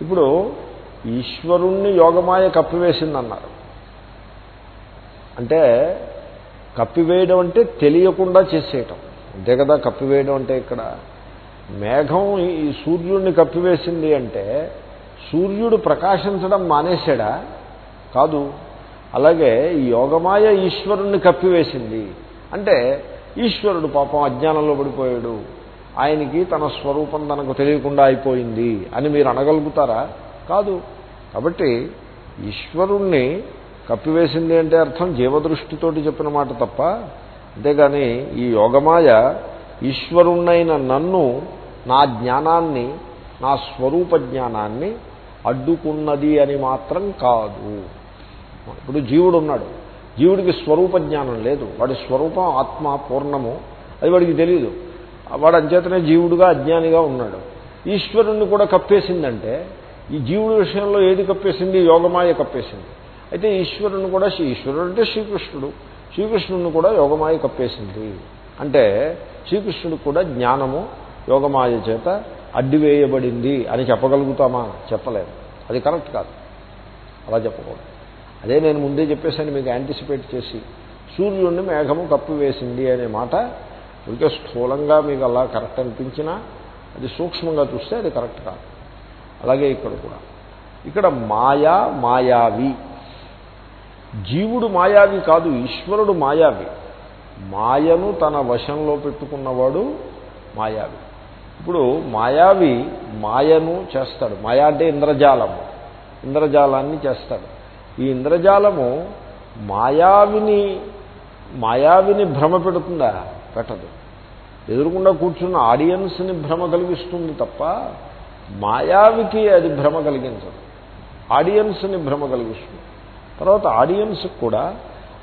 ఇప్పుడు ఈశ్వరుణ్ణి యోగమాయ కప్పివేసిందన్నారు అంటే కప్పివేయడం అంటే తెలియకుండా చేసేయటం. అంతే కదా కప్పివేయడం అంటే ఇక్కడ. మేఘం ఈ సూర్యుడిని కప్పివేసింది అంటే సూర్యుడు ప్రకాశించడం మానేశాడా? కాదు. అలాగే ఈ యోగమాయ ఈశ్వరుణ్ణి కప్పివేసింది అంటే ఈశ్వరుడు పాపం అజ్ఞానంలో పడిపోయాడు. ఆయనకి తన స్వరూపం తనకు తెలియకుండా అయిపోయింది అని మీరు అనగలుగుతారా? కాదు. కాబట్టి ఈశ్వరుణ్ణి కప్పివేసింది అంటే అర్థం జీవదృష్టితోటి చెప్పిన మాట తప్ప. అంతేగాని ఈ యోగమాయ ఈశ్వరుణ్ణైన నన్ను నా జ్ఞానాన్ని నా స్వరూప జ్ఞానాన్ని అడ్డుకున్నది అని మాత్రం కాదు. ఇప్పుడు జీవుడు ఉన్నాడు. జీవుడికి స్వరూప జ్ఞానం లేదు. వాడి స్వరూపం ఆత్మ పూర్ణము. అది వాడికి తెలియదు వాడు అంచేతనే జీవుడుగా అజ్ఞానిగా ఉన్నాడు. ఈశ్వరుణ్ణి కూడా కప్పేసిందంటే ఈ జీవుడి విషయంలో ఏది కప్పేసింది? యోగమాయ కప్పేసింది. అయితే ఈశ్వరుని కూడా ఈశ్వరుడు అంటే శ్రీకృష్ణుడు. శ్రీకృష్ణుడిని కూడా యోగమాయ కప్పేసింది. అంటే శ్రీకృష్ణుడు కూడా జ్ఞానము యోగమాయ చేత అడ్డివేయబడింది అని చెప్పగలుగుతామా? చెప్పలేము. అది కరెక్ట్ కాదు. అలా చెప్పకూడదు. అదే నేను ముందే చెప్పేసాను మీకు యాంటిసిపేట్ చేసి. సూర్యుడిని మేఘము కప్పివేసింది అనే మాట ఇంకా స్థూలంగా మీకు అలా కరెక్ట్ అనిపించినా అది సూక్ష్మంగా చూస్తే అది కరెక్ట్ కాదు. అలాగే ఇక్కడ కూడా. ఇక్కడ మాయా మాయావి. జీవుడు మాయావి కాదు ఈశ్వరుడు మాయావి. మాయను తన వశంలో పెట్టుకున్నవాడు మాయావి. ఇప్పుడు మాయావి మాయను చేస్తాడు. మాయా అంటే ఇంద్రజాలము. ఇంద్రజాలాన్ని చేస్తాడు. ఈ ఇంద్రజాలము మాయావిని మాయావిని భ్రమ పెడుతుందా? పెట్టదు. ఎదురుకుండా కూర్చున్న ఆడియన్స్ని భ్రమ కలిగిస్తుంది తప్ప మాయావికి అది భ్రమ కలిగించదు. ఆడియన్స్ని భ్రమ కలిగిస్తుంది. తర్వాత ఆడియన్స్కి కూడా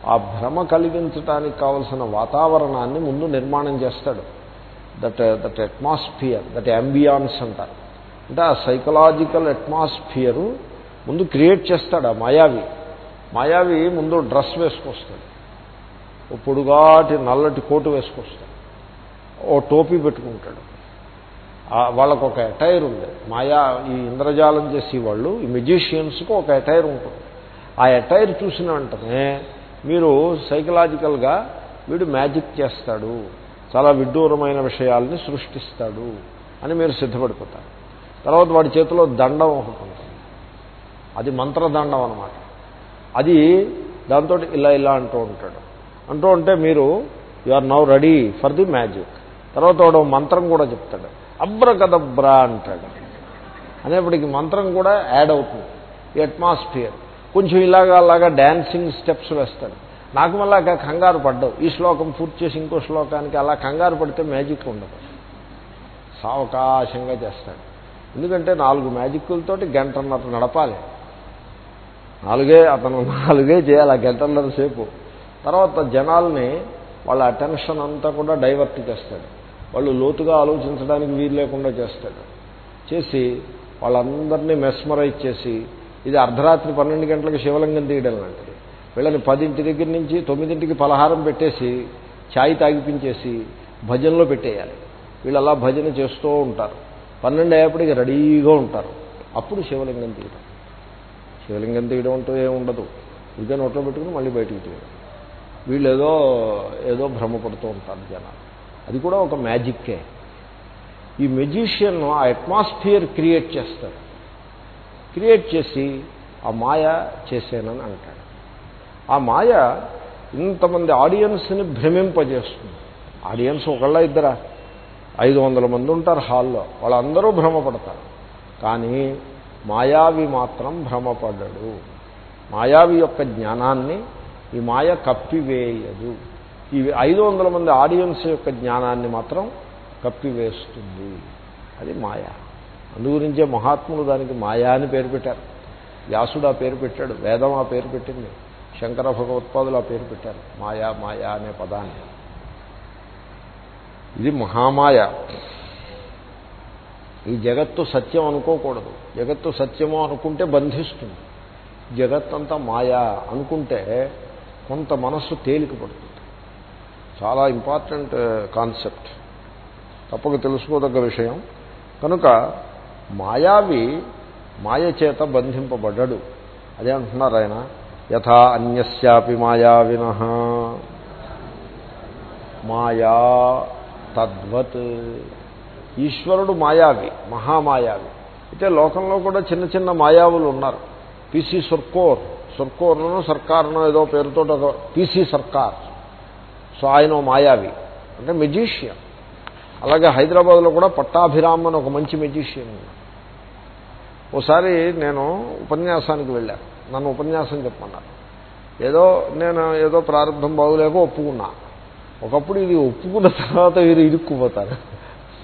ఆ భ్రమ కలిగించడానికి కావలసిన వాతావరణాన్ని ముందు నిర్మాణం చేస్తాడు. That that atmosphere that ambience అంటారు. అంటే ఆ సైకలాజికల్ అట్మాస్ఫియరు ముందు క్రియేట్ చేస్తాడు ఆ మాయావి. మాయావి ముందు డ్రెస్ వేసుకొస్తాడు. ఓ పొడుగాటి నల్లటి కోటు వేసుకొస్తాడు. ఓ టోపీ పెట్టుకుంటాడు. వాళ్ళకు ఒక అటైర్ ఉంది. మాయా ఈ ఇంద్రజాలం చేసేవాళ్ళు ఈ మెజిషియన్స్కి ఒక అటైర్ ఉంటుంది. ఆ అటైర్ చూసిన వెంటనే మీరు సైకలాజికల్గా వీడు మ్యాజిక్ చేస్తాడు. చాలా విడ్డూరమైన విషయాల్ని సృష్టిస్తాడు అని మీరు సిద్ధపడిపోతారు. తర్వాత వాడి చేతిలో దండం ఒకటి ఉంటుంది. అది మంత్రదండం అనమాట అది దాంతో ఇలా ఇలా అంటూ ఉంటాడు. అంటూ ఉంటే మీరు you are now ready for the magic తర్వాత వాడు మంత్రం కూడా చెప్తాడు. అబ్రకదబ్రా అంటాడు. అనేప్పటికీ మంత్రం కూడా యాడ్ అవుతుంది. ఈ అట్మాస్ఫియర్. కొంచెం ఇలాగా అలాగా డ్యాన్సింగ్ స్టెప్స్ వేస్తాడు. నాకు మళ్ళీ కంగారు పడ్డావు. ఈ శ్లోకం పూర్తి చేసి ఇంకో శ్లోకానికి అలా కంగారు పడితే మ్యాజిక్ ఉండదు. సావకాశంగా చేస్తాడు. ఎందుకంటే నాలుగు మ్యాజిక్కులతోటి గంటన్నర నడపాలి. నాలుగే అతను నాలుగే చేయాలి ఆ గంటన్నర సేపు. తర్వాత జనాల్ని వాళ్ళ అటెన్షన్ అంతా కూడా డైవర్ట్ చేస్తాడు. వాళ్ళు లోతుగా ఆలోచించడానికి వీలు లేకుండా చేస్తాడు చేసి వాళ్ళందరినీ మెస్మరైజ్ చేసి ఇది అర్ధరాత్రి పన్నెండు గంటలకు శివలింగం తీయడం లాంటిది. వీళ్ళని పదింటి దగ్గర నుంచి తొమ్మిదింటికి పలహారం పెట్టేసి ఛాయ్ తాగిపించేసి భజనలో పెట్టేయాలి. వీళ్ళు అలా భజన చేస్తూ ఉంటారు. పన్నెండు అయ్యేప్పటికి రెడీగా ఉంటారు. అప్పుడు శివలింగం తీయడం. శివలింగం తీయడం అంటూ ఏముండదు ఇదే నోట్లో పెట్టుకుని మళ్ళీ బయటికి తీయడం. వీళ్ళు ఏదో ఏదో భ్రమపడుతూ ఉంటారు జనాలు. అది కూడా ఒక మ్యాజిక్కే. ఈ మెజీషియన్ ఆ అట్మాస్ఫియర్ క్రియేట్ చేస్తాడు. క్రియేట్ చేసి ఆ మాయ చేసేనని అంటాడు. ఆ మాయ ఇంతమంది ఆడియన్స్ని భ్రమింపజేస్తుంది. ఆడియన్స్ ఒకళ్ళ ఇద్దరా? ఐదు వందల మంది ఉంటారు హాల్లో. వాళ్ళందరూ భ్రమపడతారు. కానీ మాయావి మాత్రం భ్రమపడడు. మాయావి యొక్క జ్ఞానాన్ని ఈ మాయ కప్పివేయదు. ఈ ఐదు వందల మంది ఆడియన్స్ యొక్క జ్ఞానాన్ని మాత్రం కప్పివేస్తుంది. అది మాయ. అందుగురించే మహాత్ములు దానికి మాయా అని పేరు పెట్టారు. వ్యాసుడు ఆ పేరు పెట్టాడు వేదం ఆ పేరు పెట్టింది శంకర భగవత్పాదులు ఆ పేరు పెట్టారు. మాయా మాయా అనే పదాన్ని. ఇది మహామాయ. ఈ జగత్తు సత్యం అనుకోకూడదు. జగత్తు సత్యము అనుకుంటే బంధిస్తుంది. జగత్తంతా మాయా అనుకుంటే కొంత మనస్సు తేలిక పడుతుంది చాలా ఇంపార్టెంట్ కాన్సెప్ట్. తప్పక తెలుసుకోదగ్గ విషయం. కనుక మాయావి మాయ చేత బంధింపబడ్డాడు. అదే అంటున్నారు ఆయన. యథా అన్యస్యాపి మాయావిన. మాయా తద్వత్. ఈశ్వరుడు మాయావి మహామాయావి. అయితే లోకంలో కూడా చిన్న చిన్న మాయావులు ఉన్నారు. పీసీ సుర్కోర్. సుర్కోర్ను సర్కార్ను ఏదో పేరుతో పీసీ సర్కార్. సో ఆయన మాయావి. అంటే మెజీషియన్. అలాగే హైదరాబాద్లో కూడా పట్టాభిరామ్ అని ఒక మంచి మెజీషియన్ ఉన్నాడు ఓసారి నేను ఉపన్యాసానికి వెళ్ళాను నన్ను ఉపన్యాసం చెప్పమన్నారు. ఏదో నేను ఏదో ప్రారంభం బాగులేక ఒప్పుకున్నా. ఒకప్పుడు ఇది ఒప్పుకున్న తర్వాత వీరు ఇరుక్కుపోతారు.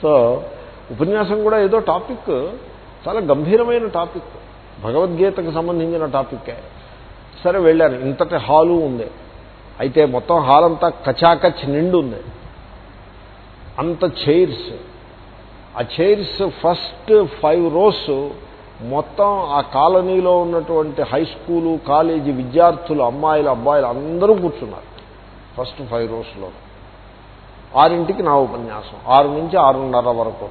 సో ఉపన్యాసం కూడా ఏదో టాపిక్ చాలా గంభీరమైన టాపిక్. భగవద్గీతకు సంబంధించిన టాపిక్కే. సరే వెళ్ళాను. ఇంతటి హాలు ఉంది అయితే మొత్తం హాల్ అంతా కచాకచ్ నిండు ఉంది అంత చైర్స్. ఆ చైర్స్ ఫస్ట్ ఫైవ్ రోస్ మొత్తం ఆ కాలనీలో ఉన్నటువంటి హై స్కూలు కాలేజీ విద్యార్థులు అమ్మాయిలు అబ్బాయిలు అందరూ కూర్చున్నారు. ఫస్ట్ ఫైవ్ రోస్లో. ఆరింటికి నా ఉపన్యాసం. ఆరు నుంచి ఆరున్నర వరకు.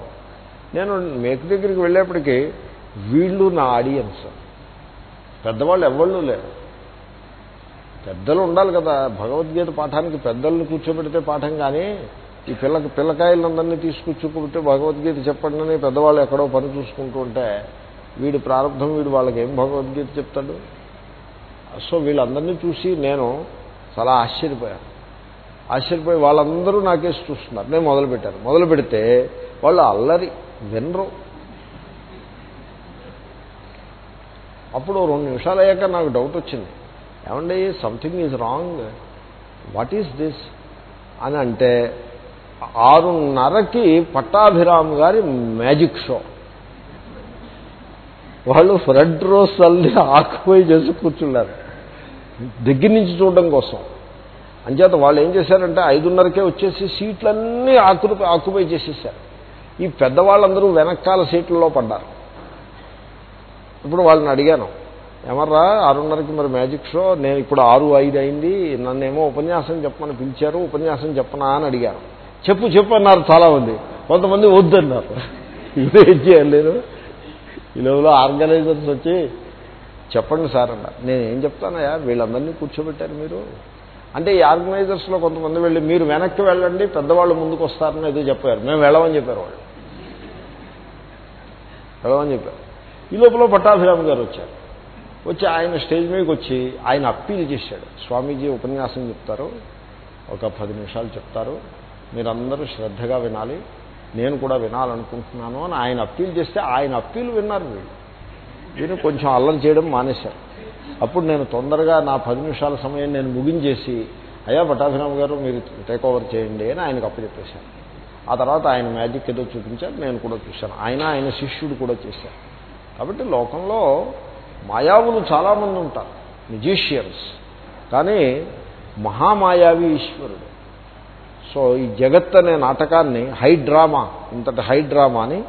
నేను మేకు దగ్గరికి వెళ్ళేప్పటికీ వీళ్ళు నా ఆడియన్స్. పెద్దవాళ్ళు ఎవళ్ళు లేరు. పెద్దలు ఉండాలి కదా. భగవద్గీత పాఠానికి పెద్దల్ని కూర్చోబెడితే పాఠం కానీ ఈ పిల్లకి పిల్లకాయలందరినీ తీసుకొచ్చుకుంటే భగవద్గీత చెప్పండి అని పెద్దవాళ్ళు ఎక్కడో పని చూసుకుంటూ ఉంటే వీడి ప్రారంభం వీడు వాళ్ళకి ఏం భగవద్గీత చెప్తాడు? సో వీళ్ళందరినీ చూసి నేను చాలా ఆశ్చర్యపోయాను. ఆశ్చర్యపోయి వాళ్ళందరూ నాకేసి చూస్తున్నారు. నేను మొదలుపెట్టాను. మొదలు పెడితే వాళ్ళు అల్లరి వినరు. అప్పుడు రెండు నిమిషాలు అయ్యాక నాకు డౌట్ వచ్చింది. ఏమండీ something is wrong what is this అని అంటే ఆరున్నరకి పట్టాభిరామ్ గారి మ్యాజిక్ షో వాళ్ళు ఫ్రంట్ రోస్ అల్లి ఆకుపోయి చేసి కూర్చున్నారు. దగ్గర నుంచి చూడడం కోసం. అంచేత వాళ్ళు ఏం చేశారంటే ఐదున్నరకే వచ్చేసి సీట్లన్నీ ఆకు ఆకుపై చేసేసారు. ఈ పెద్దవాళ్ళందరూ వెనకాల సీట్లలో పడ్డారు. ఇప్పుడు వాళ్ళని అడిగాను ఏమర్రా? ఆరున్నరకి మరి మ్యాజిక్ షో. నేను ఇప్పుడు ఆరు ఐదు అయింది. నన్నేమో ఉపన్యాసం చెప్పమని పిలిచారు. ఉపన్యాసం చెప్పనా అని అడిగారు చెప్పు చెప్పు అన్నారు చాలామంది. కొంతమంది వద్దన్నారు. ఇదేం చేయలేరు ఈ లోపల ఆర్గనైజర్స్ వచ్చి చెప్పండి సార్ అన్నారు. నేను ఏం చెప్తానయ్యా? వీళ్ళందరినీ కూర్చోబెట్టారు మీరు. అంటే ఈ ఆర్గనైజర్స్లో కొంతమంది వెళ్ళి మీరు వెనక్కి వెళ్ళండి పెద్దవాళ్ళు ముందుకు వస్తారని ఏదో చెప్పారు. మేము వెళ్ళమని చెప్పారు వాళ్ళు. వెళ్ళమని చెప్పారు. ఈ లోపల పట్టాభిరామ్ గారు వచ్చారు. వచ్చి ఆయన స్టేజ్ మీదకి వచ్చి ఆయన అప్పీల్ చేశాడు. స్వామీజీ ఉపన్యాసం చెప్తారు. ఒక పది నిమిషాలు చెప్తారు. మీరందరూ శ్రద్ధగా వినాలి. నేను కూడా వినాలనుకుంటున్నాను అని ఆయన అప్పీల్ చేస్తే ఆయన అప్పీలు విన్నారు వీళ్ళు. వీళ్ళు కొంచెం అల్లం చేయడం మానేశారు. అప్పుడు నేను తొందరగా నా పది నిమిషాల సమయం నేను ముగించేసి అయ్యా పట్టాభిరామ్ గారు మీరు టేక్ ఓవర్ చేయండి అని ఆయనకు అప్పచెప్పేశాను ఆ తర్వాత ఆయన మ్యాజిక్ ఏదో చూపించారు. నేను కూడా చూశాను. ఆయన ఆయన శిష్యుడు కూడా చేశారు. కాబట్టి లోకంలో మాయావులు చాలామంది ఉంటారు మ్యూజిషియన్స్ కానీ మహామాయావి ఈశ్వరుడు. సో ఈ జగత్ అనే నాటకాన్ని హై డ్రామా ఇంతటి హై డ్రామాని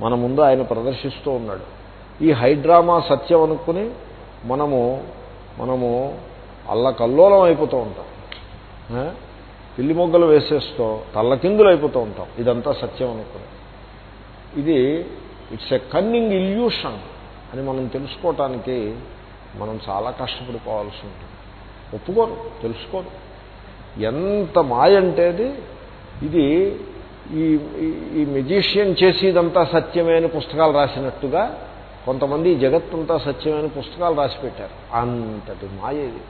మన ముందు ఆయన ప్రదర్శిస్తూ ఉన్నాడు. ఈ హై డ్రామా సత్యం అనుకుని మనము మనము అల్లకల్లోలం అయిపోతూ ఉంటాం. పిల్లి మొగ్గలు వేసేస్తూ తల్లకిందులు అయిపోతూ ఉంటాం. ఇదంతా సత్యం అనుకుని. ఇది ఇట్స్ ఎ కన్నింగ్ ఇల్యూషన్ అని మనం తెలుసుకోవటానికి మనం చాలా కష్టపడిపోవాల్సి ఉంటుంది. ఒప్పుకోరు తెలుసుకోరు. ఎంత మాయ అంటే అది? ఇది ఈ ఈ మెజీషియన్ చేసేదంతా సత్యమే అని పుస్తకాలు రాసినట్టుగా కొంతమంది ఈ జగత్తంతా సత్యమైన పుస్తకాలు రాసి పెట్టారు. అంతటి మాయ ఇది.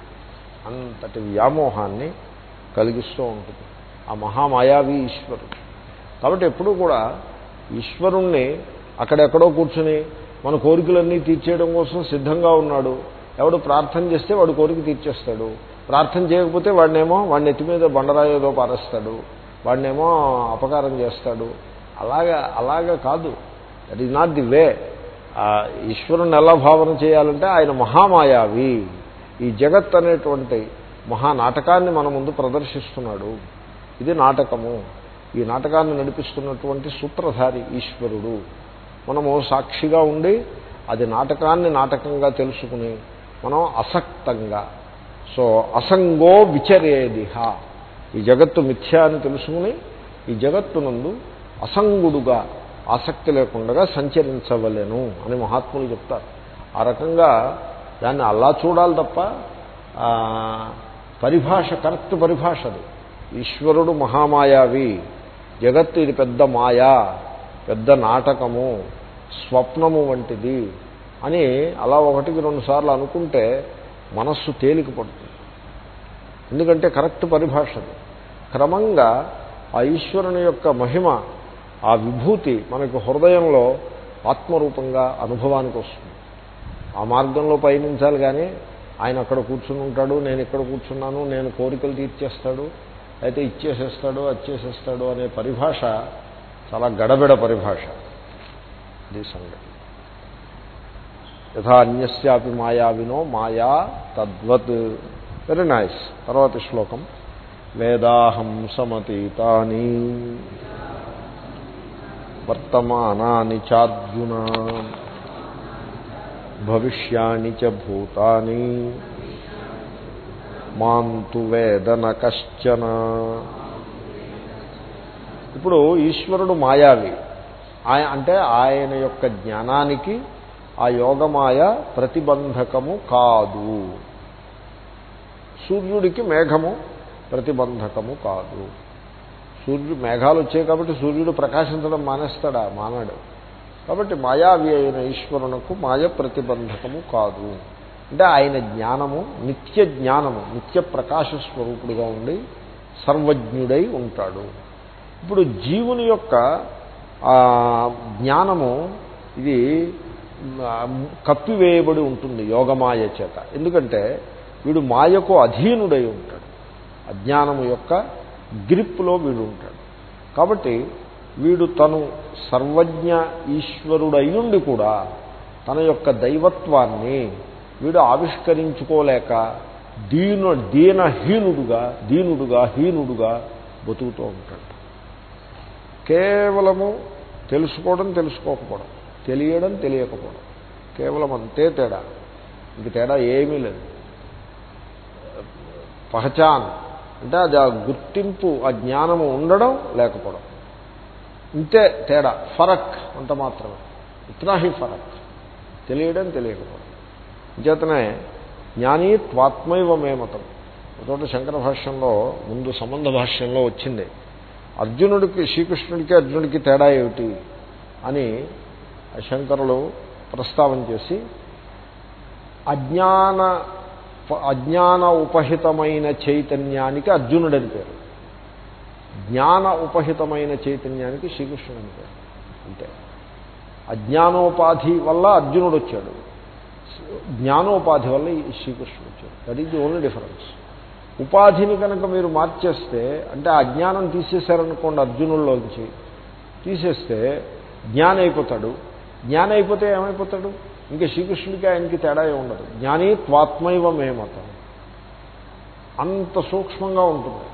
అంతటి వ్యామోహాన్ని కలిగిస్తూ ఉంటుంది. ఆ మహామాయావి ఈశ్వరుడు. కాబట్టి ఎప్పుడూ కూడా ఈశ్వరుణ్ణి అక్కడెక్కడో కూర్చుని మన కోరికలన్నీ తీర్చేయడం కోసం సిద్ధంగా ఉన్నాడు. ఎవడు ప్రార్థన చేస్తే వాడు కోరిక తీర్చేస్తాడు. ప్రార్థన చేయకపోతే వాడినేమో వాడిని ఎత్తి మీద బండరాయేదో పారేస్తాడు. వాడినేమో అపకారం చేస్తాడు. అలాగా అలాగా కాదు. That is not the way ఈశ్వరుని ఎలా భావన చేయాలంటే ఆయన మహామాయావి. ఈ జగత్ అనేటువంటి మహానాటకాన్ని మన ముందు ప్రదర్శిస్తున్నాడు. ఇది నాటకము. ఈ నాటకాన్ని నడిపిస్తున్నటువంటి సూత్రధారి ఈశ్వరుడు. మనము సాక్షిగా ఉండి అది నాటకాన్ని నాటకంగా తెలుసుకుని మనం అసక్తంగా. సో అసంగో విచరేదిహ. ఈ జగత్తు మిథ్యా అని తెలుసుకుని ఈ జగత్తునందు అసంగుడుగా ఆసక్తి లేకుండా సంచరించవలేను అని మహాత్ములు చెప్తారు. ఆ రకంగా దాన్ని అలా చూడాలి తప్ప పరిభాష కరెక్ట్ పరిభాష అది. ఈశ్వరుడు మహామాయావి. జగత్తు ఇది పెద్ద మాయా పెద్ద నాటకము. స్వప్నము వంటిది అని అలా ఒకటికి రెండు సార్లు అనుకుంటే మనస్సు తేలిక పడుతుంది. ఎందుకంటే కరెక్ట్ పరిభాష అది. క్రమంగా ఆ ఈశ్వరుని యొక్క మహిమ ఆ విభూతి మనకు హృదయంలో ఆత్మరూపంగా అనుభవానికి వస్తుంది. ఆ మార్గంలో పయనించాలి కానీ ఆయన అక్కడ కూర్చుని ఉంటాడు నేను ఇక్కడ కూర్చున్నాను నేను కోరికలు తీర్చేస్తాడు అయితే ఇచ్చేసేస్తాడు అచ్చేసేస్తాడు అనే పరిభాష చాలా గడబిడ పరిభాష. ఇది సంగతి. యథా అన్యస్యాపి మాయావినో మాయా తద్వత్. వెరీ నైస్ తర్వాత శ్లోకం. వేదాహం సమతీతాని. వర్తమానాని చార్జున భవిష్యాని చ భూతాని. మాంతు వేదన కశ్చన. ఇప్పుడు ఈశ్వరుడు మాయావి. అంటే ఆయన యొక్క జ్ఞానానికి ఆ యోగమాయ ప్రతిబంధకము కాదు. సూర్యుడికి మేఘము ప్రతిబంధకము కాదు. సూర్యుడు మేఘాలు వచ్చాయి కాబట్టి సూర్యుడు ప్రకాశించడం మానేస్తాడా? మానాడు. కాబట్టి మాయావి అయిన ఈశ్వరునకు మాయ ప్రతిబంధకము కాదు. అంటే ఆయన జ్ఞానము నిత్య జ్ఞానము నిత్య ప్రకాశ స్వరూపుడుగా ఉండి సర్వజ్ఞుడై ఉంటాడు. ఇప్పుడు జీవుని యొక్క జ్ఞానము ఇది కప్పివేయబడి ఉంటుంది యోగమాయ చేత. ఎందుకంటే వీడు మాయకు అధీనుడై ఉంటాడు. అజ్ఞానము యొక్క గ్రిప్లో వీడు ఉంటాడు. కాబట్టి వీడు తను సర్వజ్ఞ ఈశ్వరుడైనుండి కూడా తన యొక్క దైవత్వాన్ని వీడు ఆవిష్కరించుకోలేక దీన దీనహీనుడుగా దీనుడుగా హీనుడుగా బతుకుతూ ఉంటాడు. కేవలము తెలుసుకోవడం తెలుసుకోకపోవడం. తెలియడం తెలియకపోవడం. కేవలం అంతే తేడా. ఇంక తేడా ఏమీ లేదు. పహచాన్ అంటే అది ఆ గుర్తింపు ఆ జ్ఞానము ఉండడం లేకపోవడం. ఇంతే తేడా. ఫరక్ అంత మాత్రమే. ఇత్నాహి ఫరక్. తెలియడం తెలియకపోవడం. చేతనే జ్ఞాని త్వాత్మైవ మేమతం ఒకటి శంకర భాష్యంలో ముందు సంబంధ భాష్యంలో వచ్చింది. అర్జునుడికి శ్రీకృష్ణుడికి అర్జునుడికి తేడా ఏమిటి అని శంకరులు ప్రస్తావన చేసి అజ్ఞాన అజ్ఞాన ఉపహితమైన చైతన్యానికి అర్జునుడని పేరు. జ్ఞాన ఉపహితమైన చైతన్యానికి శ్రీకృష్ణుడని పేరు. అంతే అజ్ఞానోపాధి వల్ల అర్జునుడు వచ్చాడు. జ్ఞానోపాధి వల్ల శ్రీకృష్ణుడు వచ్చాడు. That is the only difference ఉపాధిని కనుక మీరు మార్చేస్తే అంటే అజ్ఞానం తీసేశారనుకోండి అర్జునుల్లోంచి తీసేస్తే జ్ఞాన అయిపోతాడు జ్ఞానం అయిపోతే ఏమైపోతాడు? ఇంకా శ్రీకృష్ణుడికి ఆయనకి తేడా ఉండదు. జ్ఞాని త్వాత్మైవ మేమతం అంత సూక్ష్మంగా ఉంటుంది.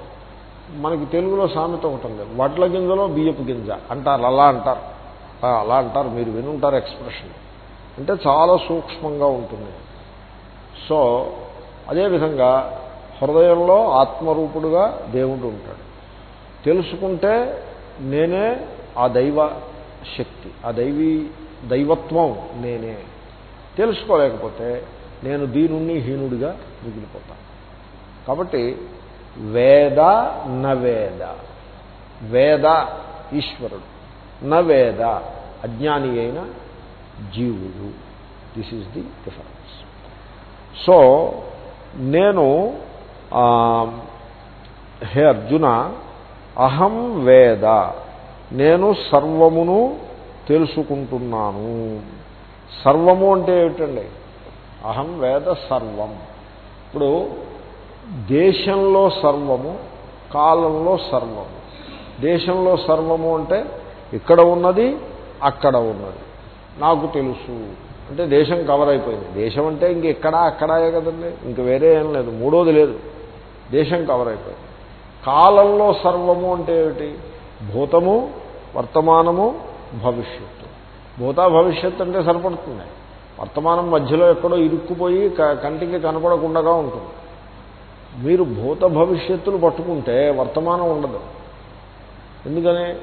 మనకి తెలుగులో సామెత ఉంటుంది వడ్ల గింజలో బియ్యపు గింజ అంటారు అలా అంటారు. అలా అంటారు. మీరు వినుంటారు ఎక్స్ప్రెషన్. అంటే చాలా సూక్ష్మంగా ఉంటుంది. సో అదేవిధంగా హృదయంలో ఆత్మరూపుడుగా దేవుడు ఉంటాడు. తెలుసుకుంటే నేనే ఆ దైవ శక్తి ఆ దైవీ దైవత్వం నేనే. తెలుసుకోలేకపోతే నేను దీనుణ్ణి హీనుడిగా మిగిలిపోతాను కాబట్టి వేద నవేద వేద. ఈశ్వరుడు నవేద అజ్ఞాని అయిన జీవుడు. This is the difference so నేను హే అర్జున అహం వేద నేను సర్వమును తెలుసుకుంటున్నాను. సర్వము అంటే ఏమిటండి? అహం వేద సర్వం. ఇప్పుడు దేశంలో సర్వము కాలంలో సర్వము. దేశంలో సర్వము అంటే ఇక్కడ ఉన్నది అక్కడ ఉన్నది. నాకు తెలుసు. అంటే దేశం కవర్ అయిపోయింది. దేశం అంటే ఇంక ఇక్కడ అక్కడే కదండి. ఇంక వేరే ఏం లేదు. మూడోది లేదు. దేశం కవర్ అయిపోయింది. కాలంలో సర్వము అంటే ఏమిటి? భూతము వర్తమానము భవిష్యత్తు. భూత భవిష్యత్తు అంటే సరిపడుతుంది. వర్తమానం మధ్యలో ఎక్కడో ఇరుక్కుపోయి కంటికి కనపడకుండా ఉంటుంది. మీరు భూత భవిష్యత్తులు పట్టుకుంటే వర్తమానం ఉండదు. ఎందుకని?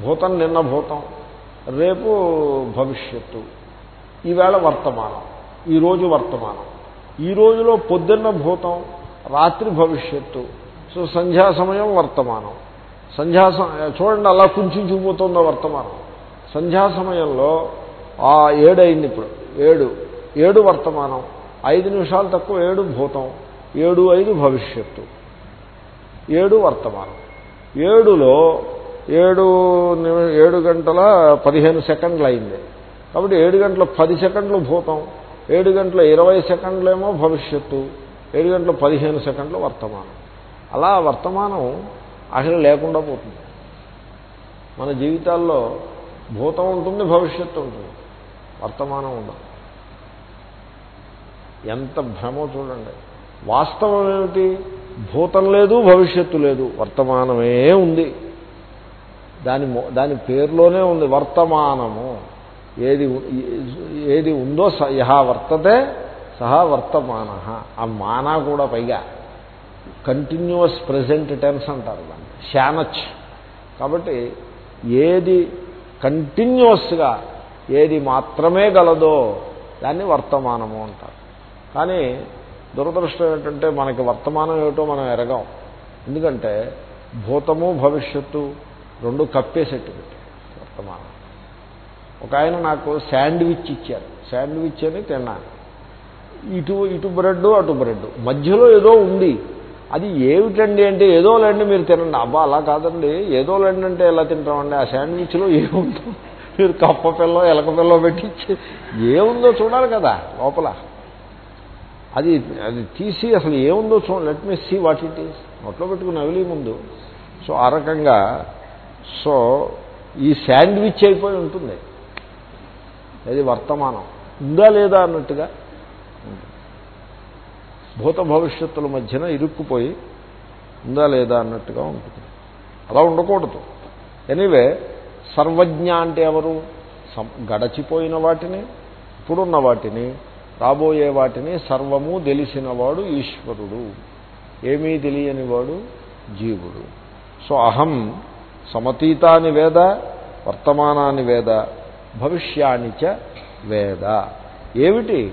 భూతం నిన్న భూతం రేపు భవిష్యత్తు. ఈవేళ వర్తమానం ఈరోజు వర్తమానం. ఈ రోజులో పొద్దున్న భూతం రాత్రి భవిష్యత్తు. సో సంధ్యా సమయం వర్తమానం. సంధ్యా చూడండి అలా కుంచుకుపోతుందో వర్తమానం. సంధ్యా సమయంలో ఆ ఏడు అయింది ఇప్పుడు ఏడు. ఏడు వర్తమానం. ఐదు నిమిషాలు తక్కువ ఏడు భూతం. ఏడు ఐదు భవిష్యత్తు. ఏడు వర్తమానం. ఏడులో ఏడు ఏడు గంటల పదిహేను సెకండ్లు అయింది. కాబట్టి ఏడు గంటల పది సెకండ్లు భూతం. ఏడు గంటల ఇరవై సెకండ్లేమో భవిష్యత్తు. ఏడు గంటల పదిహేను సెకండ్లు వర్తమానం. అలా వర్తమానం ఆఖరి లేకుండా పోతుంది. మన జీవితాల్లో భూతం ఉంటుంది భవిష్యత్తు ఉంటుంది. వర్తమానం ఉండదు. ఎంత భ్రమో చూడండి. వాస్తవం ఏమిటి? భూతం లేదు భవిష్యత్తు లేదు వర్తమానమే ఉంది. దాని దాని పేరులోనే ఉంది వర్తమానము. ఏది ఏది ఉందో యహా వర్తతే సహా వర్తమాన. ఆ మానా కూడా పైగా కంటిన్యూస్ ప్రజెంట్ టెన్స్ అంటారు దాన్ని. శానచ్. కాబట్టి ఏది కంటిన్యూస్గా ఏది మాత్రమే గలదో దాన్ని వర్తమానము అంటారు. కానీ దురదృష్టం ఏంటంటే మనకి వర్తమానం ఏమిటో మనం ఎరగాం. ఎందుకంటే భూతము భవిష్యత్తు రెండు కప్పేసెట్టు వర్తమానం. ఒక ఆయన నాకు శాండ్విచ్ ఇచ్చారు. శాండ్విచ్ అని తిన్నాను. ఇటు ఇటు బ్రెడ్ అటు బ్రెడ్. మధ్యలో ఏదో ఉంది. అది ఏమిటండి అంటే ఏదో లేండి మీరు తినండి. అబ్బా అలా కాదండి. ఏదో లేండి అంటే ఎలా తింటామండి? ఆ శాండ్విచ్లో ఏముందో మీరు కప్ప పిల్లో ఎలక పిల్ల పెట్టించి ఏముందో చూడాలి కదా లోపల. అది అది తీసి అసలు ఏముందో చూ let me see what it is నోట్లో పెట్టుకుని నవిలి ముందు. సో ఆ రకంగా సో ఈ శాండ్విచ్ అయిపోయి ఉంటుంది. అది వర్తమానం. ఉందా లేదా అన్నట్టుగా? భూత భవిష్యత్తుల మధ్యన ఇరుక్కుపోయి ఉందా లేదా అన్నట్టుగా ఉంటుంది. అలా ఉండకూడదు. ఎనీవే సర్వజ్ఞ అంటే ఎవరు? గడచిపోయిన వాటిని ఇప్పుడున్న వాటిని రాబోయే వాటిని సర్వము తెలిసినవాడు ఈశ్వరుడు. ఏమీ తెలియనివాడు జీవుడు. సో అహం సమతీతాని వేద వర్తమానాన్ని వేద భవిష్యాన్ని చ వేద. ఏమిటి?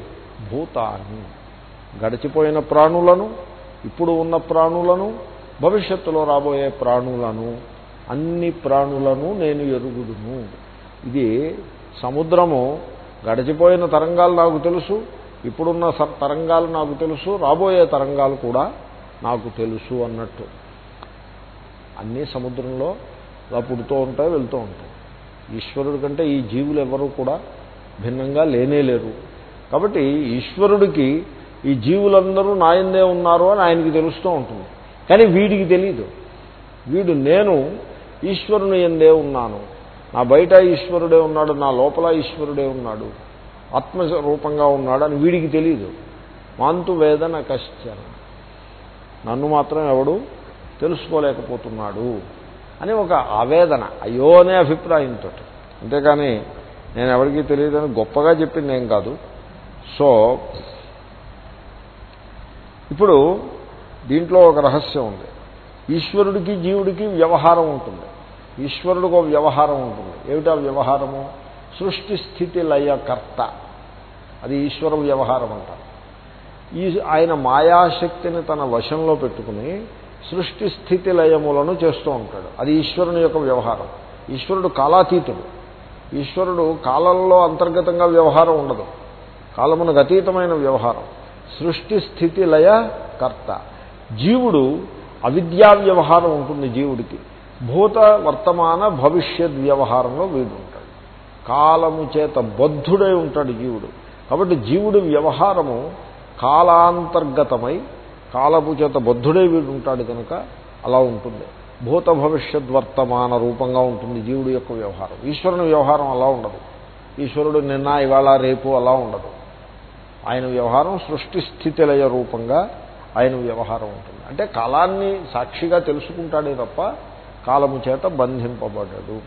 భూతాన్ని. గడిచిపోయిన ప్రాణులను ఇప్పుడు ఉన్న ప్రాణులను భవిష్యత్తులో రాబోయే ప్రాణులను అన్ని ప్రాణులను నేను ఎరుగుదును. ఇది సముద్రము గడిచిపోయిన తరంగాలు నాకు తెలుసు ఇప్పుడున్న తరంగాలు నాకు తెలుసు రాబోయే తరంగాలు కూడా నాకు తెలుసు అన్నట్టు. అన్నీ సముద్రంలో అలా పుడుతూ ఉంటాయి వెళ్తూ ఉంటాయి. ఈశ్వరుడి కంటే ఈ జీవులు ఎవరూ కూడా భిన్నంగా లేనే లేరు. కాబట్టి ఈశ్వరుడికి ఈ జీవులందరూ నాయందే ఉన్నారు అని ఆయనకి తెలుస్తూ ఉంటుంది. కానీ వీడికి తెలీదు. వీడు నేను ఈశ్వరుని ఎందే ఉన్నాను. నా బయట ఈశ్వరుడే ఉన్నాడు నా లోపల ఈశ్వరుడే ఉన్నాడు ఆత్మ రూపంగా ఉన్నాడు అని వీడికి తెలీదు. మాంతు వేదన కశ్చన. నన్ను మాత్రం ఎవడు తెలుసుకోలేకపోతున్నాడు అని ఒక ఆవేదన అయ్యో అనే అభిప్రాయంతో అంతేకాని నేను ఎవరికీ తెలియదని గొప్పగా చెప్పింది ఏం కాదు. సో ఇప్పుడు దీంట్లో ఒక రహస్యం ఉంది. ఈశ్వరుడికి జీవుడికి వ్యవహారం ఉంటుంది. ఈశ్వరుడికి ఒక వ్యవహారం ఉంటుంది. ఏమిటా వ్యవహారము? సృష్టి స్థితి లయకర్త అది ఈశ్వర వ్యవహారం అంటారు. ఈ ఆయన మాయాశక్తిని తన వశంలో పెట్టుకుని సృష్టి స్థితి లయములను చేస్తూ ఉంటాడు. అది ఈశ్వరుని యొక్క వ్యవహారం. ఈశ్వరుడు కాలాతీతుడు. ఈశ్వరుడు కాలంలో అంతర్గతంగా వ్యవహారం ఉండదు. కాలమునకు అతీతమైన వ్యవహారం. సృష్టి స్థితి లయ కర్త. జీవుడు అవిద్యా వ్యవహారం ఉంటుంది జీవుడికి. భూత వర్తమాన భవిష్యత్ వ్యవహారంలో వీడు ఉంటాడు కాలము చేత బద్ధుడై ఉంటాడు జీవుడు. కాబట్టి జీవుడి వ్యవహారము కాలాంతర్గతమై కాలము చేత బద్ధుడై వీడు ఉంటాడు కనుక అలా ఉంటుంది. భూత భవిష్యత్ వర్తమాన రూపంగా ఉంటుంది జీవుడు యొక్క వ్యవహారం. ఈశ్వరుని వ్యవహారం అలా ఉండదు. ఈశ్వరుడు నిన్న ఇవాళ రేపు అలా ఉండదు. ఆయన వ్యవహారం సృష్టి స్థితిలయ రూపంగా ఆయన వ్యవహారం ఉంటుంది. అంటే కాలాన్ని సాక్షిగా తెలుసుకుంటాడే తప్ప కాలము చేత బంధింపబడ్డాడు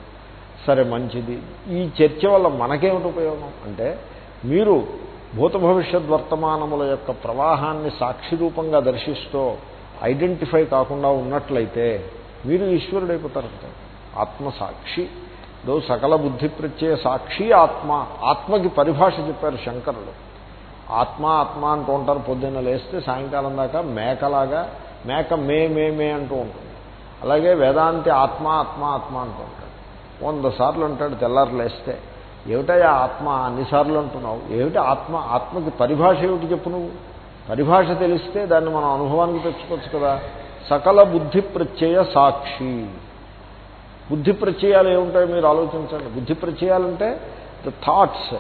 సరే మంచిది. ఈ చర్చ వల్ల మనకేమిటి ఉపయోగం? అంటే మీరు భూత భవిష్యత్ వర్తమానముల యొక్క ప్రవాహాన్ని సాక్షి రూపంగా దర్శిస్తూ ఐడెంటిఫై కాకుండా ఉన్నట్లయితే మీరు ఈశ్వరుడైపోతారంటే ఆత్మసాక్షి. దో సకల బుద్ధి ప్రత్యయ సాక్షి ఆత్మ. ఆత్మకి పరిభాష చెప్పారు శంకరుడు. ఆత్మ ఆత్మ అంటూ ఉంటారు పొద్దున్న లేస్తే సాయంకాలం దాకా మేకలాగా మేక మే మే మే అంటూ ఉంటుంది. అలాగే వేదాంతి ఆత్మ ఆత్మ ఆత్మ అంటూ ఉంటాడు వంద సార్లు అంటాడు తెల్లారు లేస్తే. ఏమిటయా ఆత్మ? అన్నిసార్లు అంటున్నావు. ఏమిటి ఆత్మ? ఆత్మకి పరిభాష ఏమిటి చెప్పు నువ్వు? పరిభాష తెలిస్తే దాన్ని మనం అనుభవానికి తెచ్చుకోవచ్చు కదా. సకల బుద్ధి ప్రత్యయ సాక్షి. బుద్ధి ప్రత్యయాలు ఏముంటాయి మీరు ఆలోచించండి. బుద్ధి ప్రత్యయాలంటే the thoughts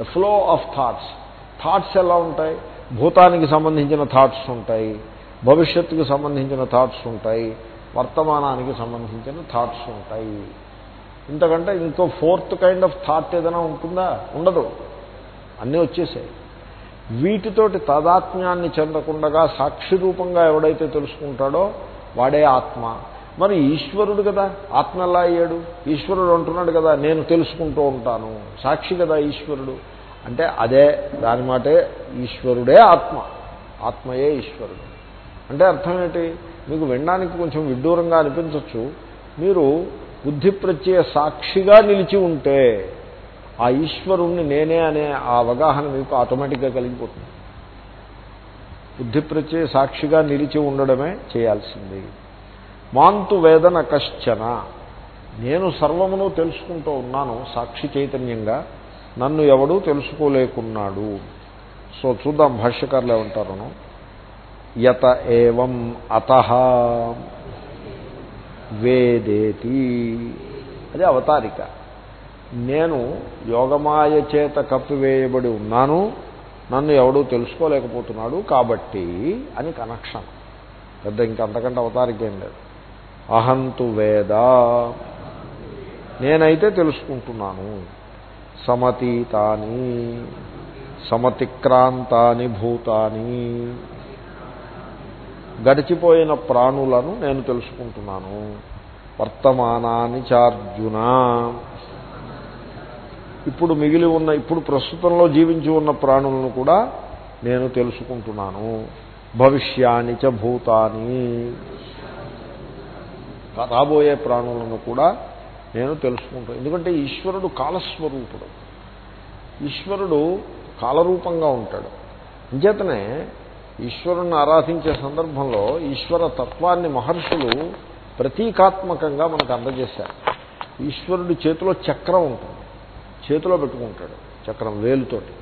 the flow of thoughts. Thoughts ఎలా ఉంటాయి? భూతానికి సంబంధించిన థాట్స్ ఉంటాయి. భవిష్యత్తుకు సంబంధించిన థాట్స్ ఉంటాయి. వర్తమానానికి సంబంధించిన థాట్స్ ఉంటాయి. ఇంతకంటే ఇంకో ఫోర్త్ కైండ్ ఆఫ్ థాట్ ఏదైనా ఉంటుందా? ఉండదు. అన్నీ వచ్చేసాయి. వీటితోటి తాదాత్మ్యాన్ని చెందకుండా సాక్షి రూపంగా ఎవడైతే తెలుసుకుంటాడో వాడే ఆత్మ. మరి ఈశ్వరుడు కదా. ఆత్మ ఎలా అయ్యాడు? ఈశ్వరుడు అంటున్నాడు కదా నేను తెలుసుకుంటూ ఉంటాను. సాక్షి కదా ఈశ్వరుడు. అంటే అదే దాని మాటే ఈశ్వరుడే ఆత్మ. ఆత్మయే ఈశ్వరుడు. అంటే అర్థం ఏంటి? మీకు వినడానికి కొంచెం విడ్డూరంగా అనిపించవచ్చు మీరు బుద్ధి ప్రత్యయ సాక్షిగా నిలిచి ఉంటే ఆ ఈశ్వరుణ్ణి నేనే అనే ఆ అవగాహన మీకు ఆటోమేటిక్గా కలిగిపోతుంది. బుద్ధి ప్రత్యయ సాక్షిగా నిలిచి ఉండడమే చేయాల్సింది. మాంతు వేదన కశ్చన. నేను సర్వమును తెలుసుకుంటూ ఉన్నాను సాక్షి చైతన్యంగా. నన్ను ఎవడూ తెలుసుకోలేకున్నాడు. సో చూద్దాం భాష్యకారులు ఏమంటారను యత ఏవం అత వేదేతి. అది అవతారిక. నేను యోగమాయ చేత కప్పివేయబడి ఉన్నాను నన్ను ఎవడూ తెలుసుకోలేకపోతున్నాడు కాబట్టి అని కనెక్షన్. పెద్ద ఇంకంతకంటే అవతారికేం లేదు. అహంతు వేద. నేనైతే తెలుసుకుంటున్నాను. సమతీతాని సమతిక్రాంతాని భూతాని. గడిచిపోయిన ప్రాణులను నేను తెలుసుకుంటున్నాను. వర్తమానాన్ని చార్జున. ఇప్పుడు మిగిలి ఉన్న ఇప్పుడు ప్రస్తుతంలో జీవించి ఉన్న ప్రాణులను కూడా నేను తెలుసుకుంటున్నాను. భవిష్యాన్ని చ భూతాని. రాబోయే ప్రాణులను కూడా నేను తెలుసుకుంటాను ఎందుకంటే ఈశ్వరుడు కాలస్వరూపుడు. ఈశ్వరుడు కాలరూపంగా ఉంటాడు. అంచేతనే ఈశ్వరుణ్ణి ఆరాధించే సందర్భంలో ఈశ్వర తత్వాన్ని మహర్షులు ప్రతీకాత్మకంగా మనకు అందజేశారు. ఈశ్వరుడి చేతిలో చక్రం ఉంటుంది. చేతిలో పెట్టుకుంటాడు చక్రం వేలుతోటి.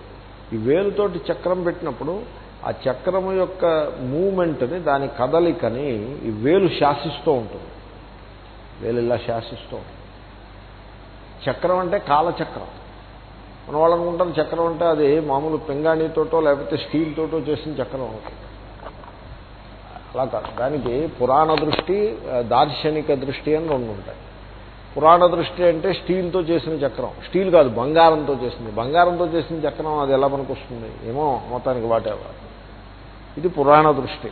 ఈ వేలుతోటి చక్రం పెట్టినప్పుడు ఆ చక్రం యొక్క మూమెంట్ని దాని కదలికని ఈ వేలు శాసిస్తూ ఉంటుంది. వేలు ఇలా శాసిస్తూ ఉంటుంది. చక్రం అంటే కాలచక్రం. మన వాళ్ళు అనుకుంటారు చక్రం అంటే అది మామూలు పింగాణితోటో లేకపోతే స్టీల్ తోటో చేసిన చక్రం ఉంటుంది అలా కాదు. దానికి పురాణ దృష్టి దార్శనిక దృష్టి అని రెండు ఉంటాయి. పురాణ దృష్టి అంటే స్టీల్తో చేసిన చక్రం. స్టీల్ కాదు బంగారంతో చేసింది. బంగారంతో చేసిన చక్రం అది ఎలా పనికొస్తుంది? ఏమో మొత్తానికి వాటే ఇది పురాణ దృష్టి.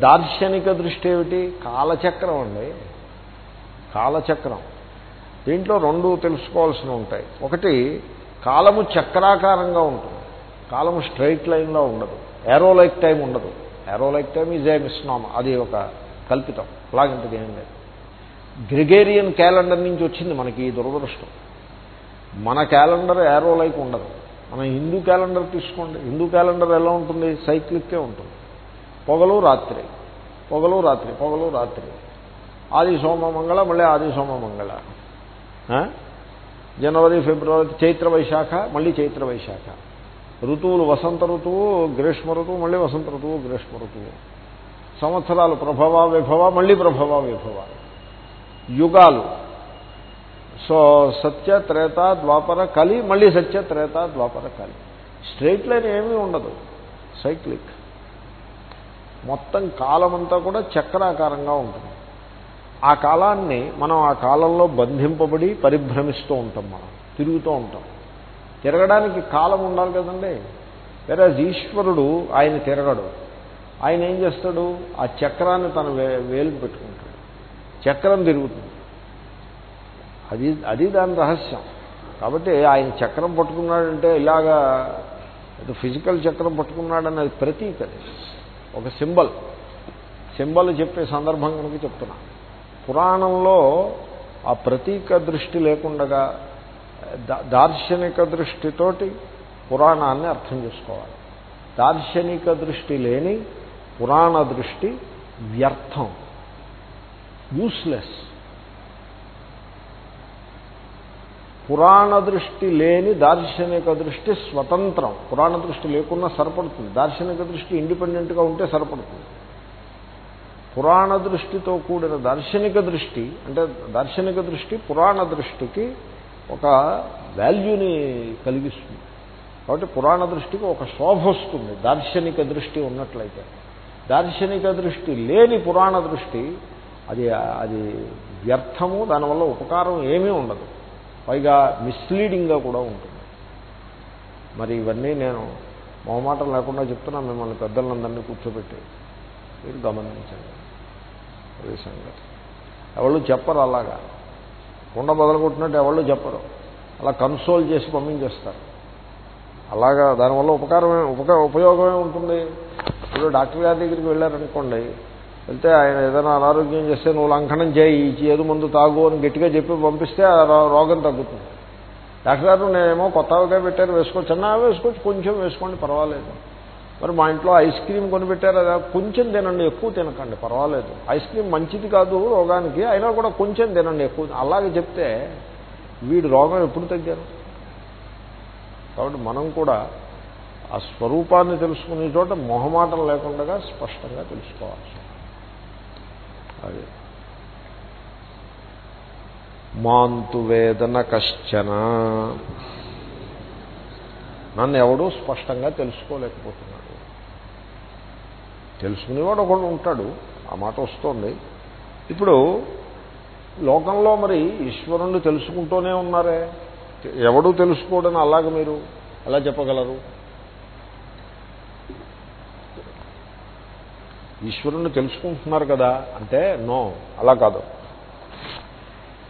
దార్శనిక దృష్టి ఏమిటి? కాలచక్రం అండి. కాలచక్రం. దీంట్లో రెండు తెలుసుకోవాల్సినవి ఉంటాయి. ఒకటి కాలము చక్రాకారంగా ఉంటుంది. కాలము స్ట్రైట్ లైన్లో ఉండదు. ఏరో లైక్ టైం ఉండదు. Arrow like time is a misnomer. అది ఒక కల్పితం. అలాగంటది ఏం లేదు. గ్రిగేరియన్ క్యాలెండర్ నుంచి వచ్చింది మనకి ఈ దురదృష్టం. మన క్యాలెండర్ ఏరో లైక్ ఉండదు. మన హిందూ క్యాలెండర్ తీసుకోండి. హిందూ క్యాలెండర్ ఎలా ఉంటుంది? సైక్లిక్కే ఉంటుంది. పొగలు రాత్రి. పొగలు రాత్రి. పొగలు రాత్రి. ఆది సోమ మంగళ మళ్ళీ ఆది సోమ మంగళ. జనవరి ఫిబ్రవరి చైత్ర వైశాఖ మళ్ళీ చైత్ర వైశాఖ. ఋతువులు వసంత ఋతువు గ్రీష్మ ఋతువు మళ్ళీ వసంత ఋతువు గ్రీష్మ ఋతువు. సంవత్సరాలు ప్రభవ విభవ మళ్ళీ ప్రభవ విభవ. యుగాలు. సో సత్య త్రేత ద్వాపర కలి మళ్ళీ సత్య త్రేత ద్వాపర కలి. స్ట్రైట్ లైన్ ఏమీ ఉండదు. సైక్లిక్. మొత్తం కాలమంతా కూడా చక్రాకారంగా ఉంటుంది. ఆ కాలాన్ని మనం ఆ కాలంలో బంధింపబడి పరిభ్రమిస్తూ ఉంటాం మనం తిరుగుతూ ఉంటాం. తిరగడానికి కాలం ఉండాలి కదండి. వేరే ఈశ్వరుడు ఆయన తిరగడు. ఆయన ఏం చేస్తాడు? ఆ చక్రాన్ని తన వేలుకు పెట్టుకుంటాడు. చక్రం తిరుగుతుంది. అది అది దాని రహస్యం. కాబట్టి ఆయన చక్రం పట్టుకున్నాడంటే ఇలాగా ఫిజికల్ చక్రం పట్టుకున్నాడని అది ప్రతీక ఒక సింబల్. సింబల్ చెప్పే సందర్భం కనుక చెప్తున్నా. పురాణంలో ఆ ప్రతీక దృష్టి లేకుండగా దార్శనిక దృష్టితోటి పురాణాన్ని అర్థం చేసుకోవాలి. దార్శనిక దృష్టి లేని పురాణ దృష్టి వ్యర్థం యూస్లెస్ పురాణ దృష్టి లేని దార్శనిక దృష్టి స్వతంత్రం. పురాణ దృష్టి లేకున్నా సరిపడుతుంది. దార్శనిక దృష్టి ఇండిపెండెంట్గా ఉంటే సరిపడుతుంది. పురాణ దృష్టితో కూడిన దార్శనిక దృష్టి అంటే దార్శనిక దృష్టి పురాణ దృష్టికి ఒక వాల్యూని కలిగిస్తుంది. కాబట్టి పురాణ దృష్టికి ఒక శోభ వస్తుంది దార్శనిక దృష్టి ఉన్నట్లయితే. దార్శనిక దృష్టి లేని పురాణ దృష్టి అది అది వ్యర్థము దానివల్ల ఉపకారం ఏమీ ఉండదు. పైగా మిస్లీడింగ్గా కూడా ఉంటుంది. మరి ఇవన్నీ నేను మొహమాటం లేకుండా చెప్తున్నా మిమ్మల్ని పెద్దలందరినీ కూర్చోబెట్టి మీరు గమనించండి. అది సంగతి. ఎవళ్ళు చెప్పరు అలాగా. కుండ మొదలుకొట్టినట్టు ఎవళ్ళు చెప్పరు. అలా కన్సోల్ చేసి పంపించేస్తారు. అలాగా దానివల్ల ఉపకారమే ఉపక ఉపయోగమే ఉంటుంది. ఇప్పుడు డాక్టర్ గారి దగ్గరికి వెళ్ళారనుకోండి వెళ్తే ఆయన ఏదైనా అనారోగ్యం చేస్తే నువ్వు లంఘనం చేయి ఏదు చేదు మందు తాగు అని గట్టిగా చెప్పి పంపిస్తే ఆ రో- రోగం తగ్గుతుంది. డాక్టర్ గారు నేనేమో కొత్తగా పెట్టారు వేసుకోవచ్చు. అన్నా వేసుకోవచ్చు కొంచెం వేసుకోండి పర్వాలేదు. మరి మా ఇంట్లో ఐస్ క్రీమ్ కొనిపెట్టారు కదా కొంచెం తినండి ఎక్కువ తినకండి పర్వాలేదు. ఐస్ క్రీమ్ మంచిది కాదు రోగానికి అయినా కూడా కొంచెం తినండి ఎక్కువ అలాగే చెప్తే వీడు రోగం ఎప్పుడు తగ్గారు? కాబట్టి మనం కూడా ఆ స్వరూపాన్ని తెలుసుకునే చోట మొహమాటం లేకుండా స్పష్టంగా తెలుసుకోవాలి. అది. మాంతు వేదన కశ్చన. నన్ను ఎవడూ స్పష్టంగా తెలుసుకోలేకపోతున్నాడు. తెలుసుకునేవాడు ఒకడు ఉంటాడు. ఆ మాట వస్తుంది. ఇప్పుడు లోకంలో మరి ఈశ్వరుణ్ణి తెలుసుకుంటూనే ఉన్నారే? ఎవడు తెలుసుకోవడని అలాగ మీరు ఎలా చెప్పగలరు? ఈశ్వరుణ్ణి తెలుసుకుంటున్నారు కదా అంటే నో అలా కాదు.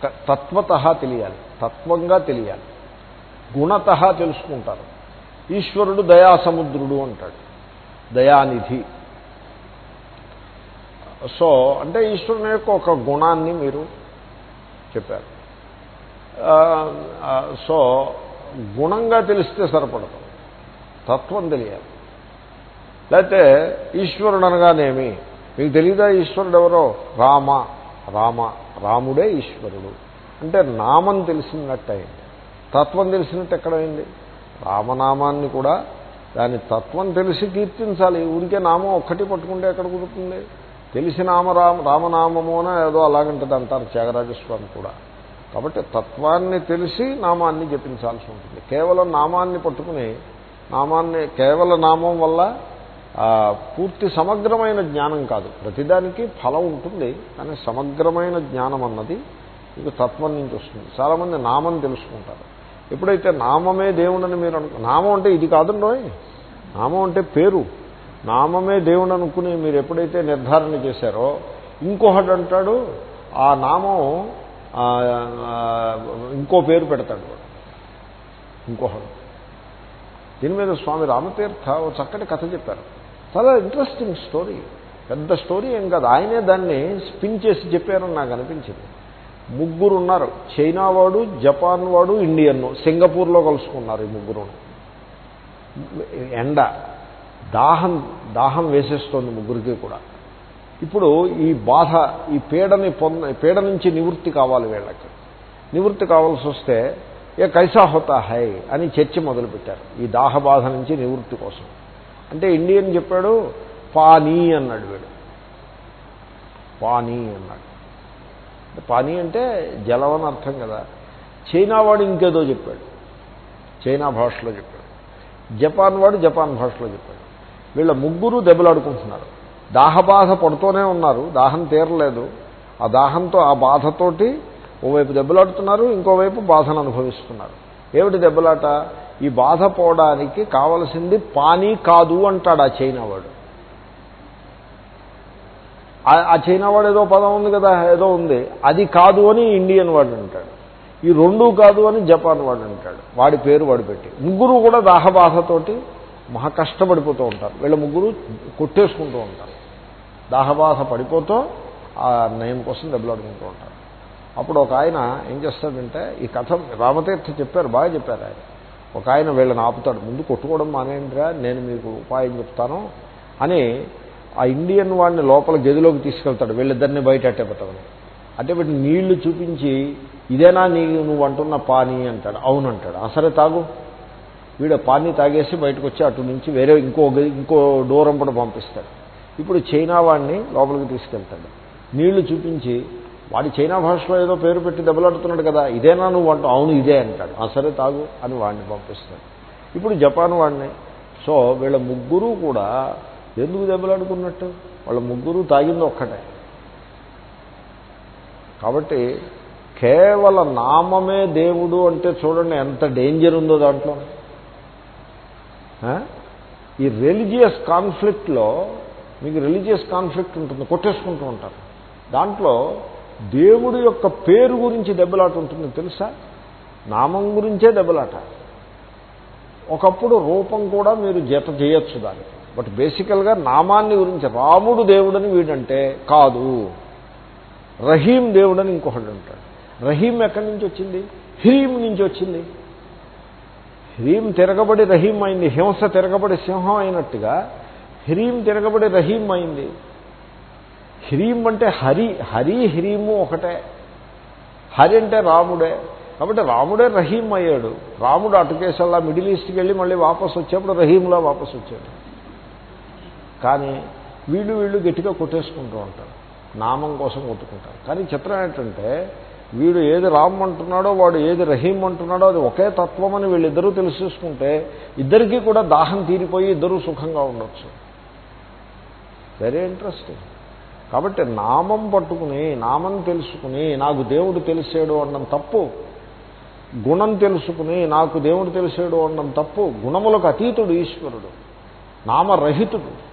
తత్వత తెలియాలి. తత్వంగా తెలియాలి. గుణత తెలుసుకుంటారు. ఈశ్వరుడు దయాసముద్రుడు అంటాడు. దయానిధి. సో అంటే ఈశ్వరుని యొక్క ఒక గుణాన్ని మీరు చెప్పారు. సో గుణంగా తెలిస్తే సరిపడదు. తత్వం తెలియాలి. లేకపోతే ఈశ్వరుడు అనగానేమి? మీకు తెలియదా ఈశ్వరుడు ఎవరో రామ రామ రాముడే ఈశ్వరుడు. అంటే నామం తెలిసినట్టయింది. తత్వం తెలిసినట్టు ఎక్కడైంది రామనామాన్ని కూడా దాని తత్వం తెలిసి కీర్తించాలి. ఊరికే నామం ఒక్కటి పట్టుకుంటే ఎక్కడ కుదురుతుంది? తెలిసి నామరామ రామనామము అని ఏదో అలాగంటది అంటారు త్యాగరాజస్వామి కూడా. కాబట్టి తత్వాన్ని తెలిసి నామాన్ని జపించాల్సి ఉంటుంది. కేవలం నామాన్ని పట్టుకుని నామాన్ని కేవల నామం వల్ల పూర్తి సమగ్రమైన జ్ఞానం కాదు. ప్రతిదానికి ఫలం ఉంటుంది కానీ సమగ్రమైన జ్ఞానం అన్నది ఇది తత్వం నుంచి వస్తుంది. చాలామంది నామం తెలుసుకుంటారు. ఎప్పుడైతే నామమే దేవుడని మీరు అను నామం అంటే ఇది కాదండోయ్. నామం అంటే పేరు. నామమే దేవుడు అనుకుని మీరు ఎప్పుడైతే నిర్ధారణ చేశారో ఇంకొకటి అంటాడు ఆ నామం ఇంకో పేరు పెడతాడు ఇంకొకడు. దీని మీద స్వామి రామతీర్థ ఓ చక్కటి కథ చెప్పారు. చాలా ఇంట్రెస్టింగ్ స్టోరీ పెద్ద స్టోరీ ఏం కాదు. ఆయనే దాన్ని స్పిన్ చేసి చెప్పారని నాకు అనిపించింది. ముగ్గురు ఉన్నారు చైనా వాడు జపాన్ వాడు ఇండియన్ సింగపూర్లో కలుసుకున్నారు ఈ ముగ్గురు. ఎండ. దాహం దాహం వేసేస్తోంది ముగ్గురికి కూడా. ఇప్పుడు ఈ బాధ ఈ పీడని పొంద పీడ నుంచి నివృత్తి కావాలి వీళ్ళకి. నివృత్తి కావాల్సి వస్తే ఏ కైసా హోతా హై అని చర్చ మొదలుపెట్టారు. ఈ దాహ బాధ నుంచి నివృత్తి కోసం. అంటే ఇండియన్ చెప్పాడు పానీ అన్నాడు వీడు. పానీ అన్నాడు. పానీ అంటే జలం అని అర్థం కదా. చైనా వాడు ఇంకేదో చెప్పాడు. చైనా భాషలో చెప్పాడు. జపాన్ వాడు జపాన్ భాషలో చెప్పాడు. వీళ్ళ ముగ్గురు దెబ్బలాడుకుంటున్నారు. దాహబాధ పడుతూనే ఉన్నారు దాహం తీరలేదు. ఆ దాహంతో ఆ బాధతోటి ఓవైపు దెబ్బలాడుతున్నారు ఇంకోవైపు బాధను అనుభవిస్తున్నారు. ఏమిటి దెబ్బలాట? ఈ బాధ పోవడానికి కావలసింది పానీ కాదు అంటాడు ఆ చైనా వాడు ఆ- చైనావాడు చైనా వాడు ఏదో పదం ఉంది కదా ఏదో ఉంది. అది కాదు అని ఇండియన్ వాడు అంటాడు. ఈ రెండూ కాదు అని జపాన్ వాడు అంటాడు. వాడి పేరు వాడు పెట్టి. ముగ్గురు కూడా దాహబాధతోటి మహా కష్టపడిపోతూ ఉంటారు. వీళ్ళ ముగ్గురు కొట్టేసుకుంటూ ఉంటారు. దాహబాధ పడిపోతూ ఆ నయం కోసం దెబ్బలాడుకుంటూ ఉంటారు. అప్పుడు ఒక ఆయన ఏం చేస్తాడంటే ఈ కథ రామతీర్థ చెప్పారు బాగా చెప్పారు ఆయన. ఒక ఆయన వీళ్ళని ఆపుతాడు ముందు కొట్టుకోవడం మానేంద్రా నేను మీకు ఉపాయం చెప్తాను అని ఆ ఇండియన్ వాడిని లోపల గదిలోకి తీసుకెళ్తాడు వీళ్ళిద్దరిని బయట అట్టే పెట్టమని అంటే వీటి నీళ్ళు చూపించి ఇదేనా నీ నువ్వు అంటున్న పానీ అంటాడు. అవునంటాడు. అసలే తాగు. వీడు పాన్ని తాగేసి బయటకు వచ్చి అటు నుంచి వేరే ఇంకో ఇంకో దూరం పంపిస్తాడు. ఇప్పుడు చైనా వాడిని లోపలికి తీసుకెళ్తాడు. నీళ్ళు చూపించి వాడి చైనా భాషలో ఏదో పేరు పెట్టి దెబ్బలాడుతున్నాడు కదా ఇదేనా నువ్వు అంటావు అవును ఇదే అంటాడు. ఆ సరే తాగు అని వాడిని పంపిస్తాడు. ఇప్పుడు జపాన్ వాడిని సో వీళ్ళ ముగ్గురు కూడా ఎందుకు దెబ్బలాడుకున్నట్టు? వాళ్ళ ముగ్గురు తాగింది ఒక్కటే. కాబట్టి కేవల నామమే దేవుడు అంటే చూడండి ఎంత డేంజర్ ఉందో దాంట్లో. ఈ రిలీజియస్ కాన్ఫ్లిక్ట్లో మీకు రిలీజియస్ కాన్ఫ్లిక్ట్ ఉంటుంది కొట్టేసుకుంటూ ఉంటారు. దాంట్లో దేవుడి యొక్క పేరు గురించి దెబ్బలాట ఉంటుంది తెలుసా? నామం గురించే దెబ్బలాట. ఒకప్పుడు రూపం కూడా మీరు జత చేయొచ్చు దానికి. బట్ బేసికల్గా నామాన్ని గురించి రాముడు దేవుడని వీడంటే కాదు. రహీం దేవుడని ఇంకొకటి అంటాడు రహీం ఎక్కడి నుంచి వచ్చింది? హ్రీం నుంచి వచ్చింది. హ్రీం తిరగబడి రహీం అయింది హింస తిరగబడి సింహం అయినట్టుగా హ్రీం తిరగబడి రహీం అయింది హ్రీం అంటే హరి హరి హ్రీము ఒకటే. హరి అంటే రాముడే. కాబట్టి రాముడే రహీం అయ్యాడు రాముడు అటుకేసల్లా మిడిల్ ఈస్ట్కి వెళ్ళి మళ్ళీ వాపసు వచ్చేప్పుడు రహీంలా వాపసు వచ్చాడు. కానీ వీళ్ళు వీళ్ళు గట్టిగా కొట్టేసుకుంటూ ఉంటారు. నామం కోసం కొట్టుకుంటారు. కానీ చిత్రం ఏంటంటే వీడు ఏది రామ్ అంటున్నాడో వాడు ఏది రహీం అంటున్నాడో అది ఒకే తత్వం అని వీళ్ళిద్దరూ తెలిసేసుకుంటే ఇద్దరికీ కూడా దాహం తీరిపోయి ఇద్దరూ సుఖంగా ఉండొచ్చు. వెరీ ఇంట్రెస్టింగ్ కాబట్టి నామం పట్టుకుని నామం తెలుసుకుని నాకు దేవుడు తెలిసాడు అన్నం తప్పు. గుణం తెలుసుకుని నాకు దేవుడు తెలిసాడు అన్నం తప్పు. గుణములకు అతీతుడు ఈశ్వరుడు. నామరహితుడు.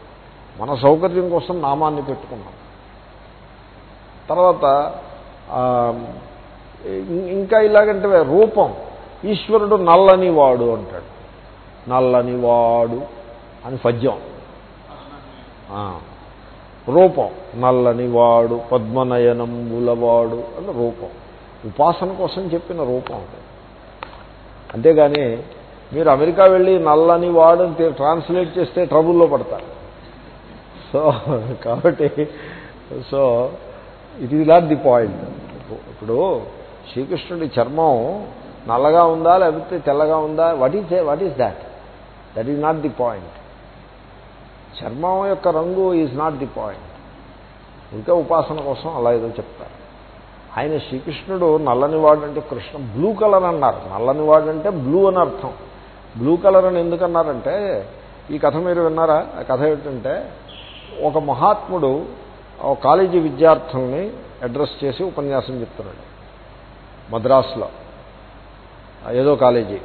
మన సౌకర్యం కోసం నామాన్ని పెట్టుకున్నాం. తర్వాత ఇంకా ఇలాగంటే రూపం. ఈశ్వరుడు నల్లని వాడు అంటాడు. నల్లని వాడు అని పద్యం. రూపం. నల్లని వాడు పద్మనయనం మూలవాడు అని రూపం. ఉపాసన కోసం చెప్పిన రూపం అంతేగాని మీరు అమెరికా వెళ్ళి నల్లని వాడు అని ట్రాన్స్లేట్ చేస్తే ట్రబుల్లో పడతారు. సో కాబట్టి so it is not the point ఇప్పుడు శ్రీకృష్ణుడి చర్మం నల్లగా ఉందా లేకపోతే తెల్లగా ఉందా? What is what is that that is not the point చర్మం యొక్క రంగు ఈజ్ నాట్ ది పాయింట్ ఇంకా ఉపాసన కోసం అలా ఏదో చెప్తారు. ఆయన శ్రీకృష్ణుడు నల్లని వాడంటే కృష్ణ బ్లూ కలర్ అన్నారు. నల్లని వాడంటే బ్లూ అని అర్థం. బ్లూ కలర్ అని ఎందుకన్నారంటే ఈ కథ మీరు విన్నారా? ఆ కథ ఏంటంటే ఒక మహాత్ముడు కాలేజీ విద్యార్థుల్ని అడ్రస్ చేసి ఉపన్యాసం చెప్తున్నాడు. మద్రాసులో. ఏదో కాలేజీ.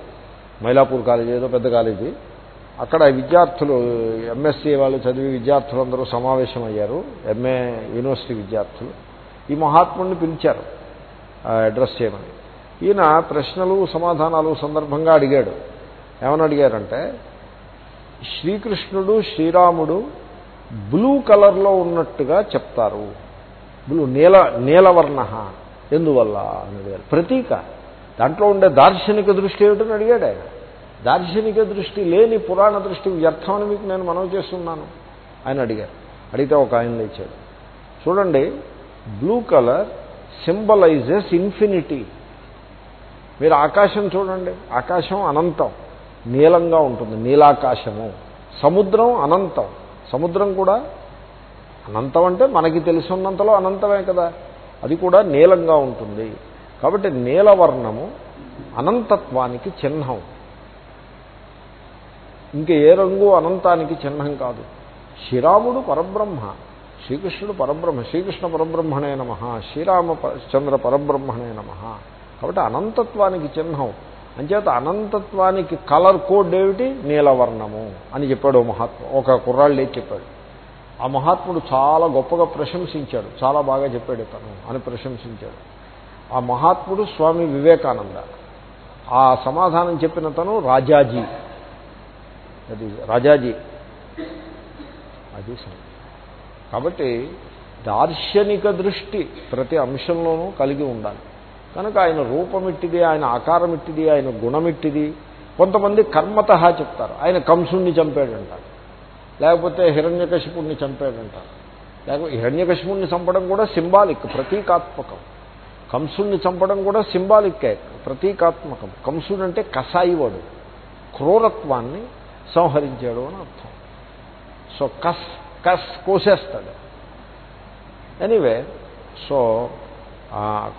మైలాపూర్ కాలేజీ ఏదో పెద్ద కాలేజీ. అక్కడ విద్యార్థులు ఎంఎస్సీ వాళ్ళు చదివి విద్యార్థులందరూ సమావేశం అయ్యారు ఎంఏ యూనివర్సిటీ విద్యార్థులు. ఈ మహాత్ముడిని పిలిచారు అడ్రస్ చేయమని. ఈయన ప్రశ్నలు సమాధానాలు సందర్భంగా అడిగాడు. ఏమని అడిగారంటే శ్రీకృష్ణుడు శ్రీరాముడు బ్లూ కలర్లో ఉన్నట్టుగా చెప్తారు. బ్లూ నీల నీలవర్ణ ఎందువల్ల అని అడిగారు. ప్రతీక. దాంట్లో ఉండే దార్శనిక దృష్టి ఏమిటని అడిగాడు ఆయన. దార్శనిక దృష్టి లేని పురాణ దృష్టి వ్యర్థమని మీకు నేను మనవి చేస్తున్నాను ఆయన అడిగారు. అడిగితే ఒక ఆయన లేచాడు. చూడండి బ్లూ కలర్ సింబలైజెస్ ఇన్ఫినిటీ. మీరు ఆకాశం చూడండి. ఆకాశం అనంతం. నీలంగా ఉంటుంది. నీలాకాశము. సముద్రం అనంతం. సముద్రం కూడా అనంతం అంటే మనకి తెలుసున్నంతలో అనంతమే కదా. అది కూడా నీలంగా ఉంటుంది. కాబట్టి నీలవర్ణము అనంతత్వానికి చిహ్నం. ఇంక ఏ రంగు అనంతానికి చిహ్నం కాదు. శ్రీరాముడు పరబ్రహ్మ శ్రీకృష్ణుడు పరబ్రహ్మ శ్రీకృష్ణ పరబ్రహ్మణే నమ శ్రీరామ చంద్ర పరబ్రహ్మణే నమ. కాబట్టి అనంతత్వానికి చిహ్నం. అంచేత అనంతత్వానికి కలర్ కోడ్ ఏమిటి? నీలవర్ణము అని చెప్పాడు ఓ మహాత్మ ఒక కుర్రాళ్ళు లేచి చెప్పాడు. ఆ మహాత్ముడు చాలా గొప్పగా ప్రశంసించాడు చాలా బాగా చెప్పాడు తను అని ప్రశంసించాడు. ఆ మహాత్ముడు స్వామి వివేకానంద. ఆ సమాధానం చెప్పిన తను రాజాజీ. అది రాజాజీ. అది కాబట్టి దార్శనిక దృష్టి ప్రతి అంశంలోనూ కలిగి ఉండాలి. కనుక ఆయన రూపమిట్టిది ఆయన ఆకారం ఇట్టిది ఆయన గుణమిట్టిది. కొంతమంది కర్మత చెప్తారు. ఆయన కంసుణ్ణి చంపాడంటారు. లేకపోతే హిరణ్యకశిపుణ్ణి చంపాడంటారు. లేకపోతే హిరణ్యకశిపుణ్ణి చంపడం కూడా సింబాలిక్ ప్రతీకాత్మకం. కంసుణ్ణి చంపడం కూడా సింబాలిక్కే ప్రతీకాత్మకం. కంసుడు అంటే కసాయివాడు. క్రూరత్వాన్ని సంహరించాడు అని అర్థం. సో కస్ కస్ కోసేస్తాడు. ఎనీవే సో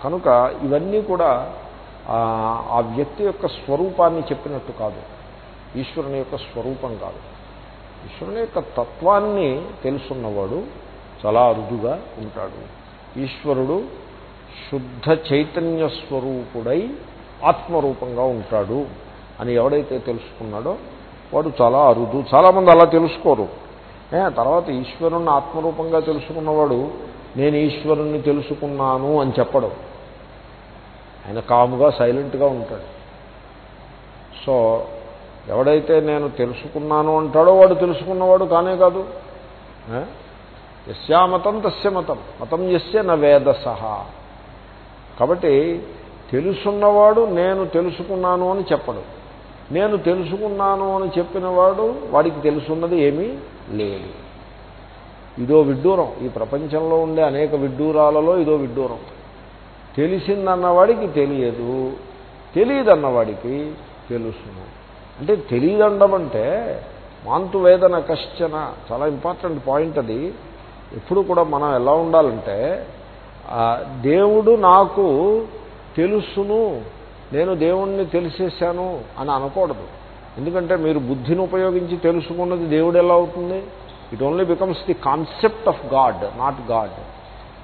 కనుక ఇవన్నీ కూడా ఆ వ్యక్తి యొక్క స్వరూపాన్ని చెప్పినట్టు కాదు. ఈశ్వరుని యొక్క స్వరూపం కాదు. ఈశ్వరుని యొక్క తత్వాన్ని తెలుసున్నవాడు చాలా అరుదుగా ఉంటాడు. ఈశ్వరుడు శుద్ధ చైతన్య స్వరూపుడై ఆత్మరూపంగా ఉంటాడు అని ఎవడైతే తెలుసుకున్నాడో వాడు చాలా అరుదు. చాలామంది అలా తెలుసుకోరు. తర్వాత ఈశ్వరుణ్ణి ఆత్మరూపంగా తెలుసుకున్నవాడు నేను ఈశ్వరుణ్ణి తెలుసుకున్నాను అని చెప్పడం. ఆయన కాముగా సైలెంట్గా ఉంటాడు. సో ఎవడైతే నేను తెలుసుకున్నాను అంటాడో వాడు తెలుసుకున్నవాడు కానే కాదు. యస్యామతం తస్య మతం. మతం ఎస్య నవేద సహా కాబట్టి తెలుసున్నవాడు నేను తెలుసుకున్నాను అని చెప్పడు. నేను తెలుసుకున్నాను అని చెప్పినవాడు వాడికి తెలుసున్నది ఏమీ లేదు. ఇదో విడ్డూరం. ఈ ప్రపంచంలో ఉండే అనేక విడ్డూరాలలో ఇదో విడ్డూరం. తెలిసిందన్నవాడికి తెలియదు. తెలియదన్నవాడికి తెలుసును. అంటే తెలియదండం అంటే మాంతు వేదన కశ్చన చాలా ఇంపార్టెంట్ పాయింట్ అది. ఎప్పుడు కూడా మనం ఎలా ఉండాలంటే దేవుడు నాకు తెలుసును నేను దేవుణ్ణి తెలిసేశాను అని అనకూడదు. ఎందుకంటే మీరు బుద్ధిని ఉపయోగించి తెలుసుకున్నది దేవుడు ఎలా అవుతుంది? It only becomes the concept of God not God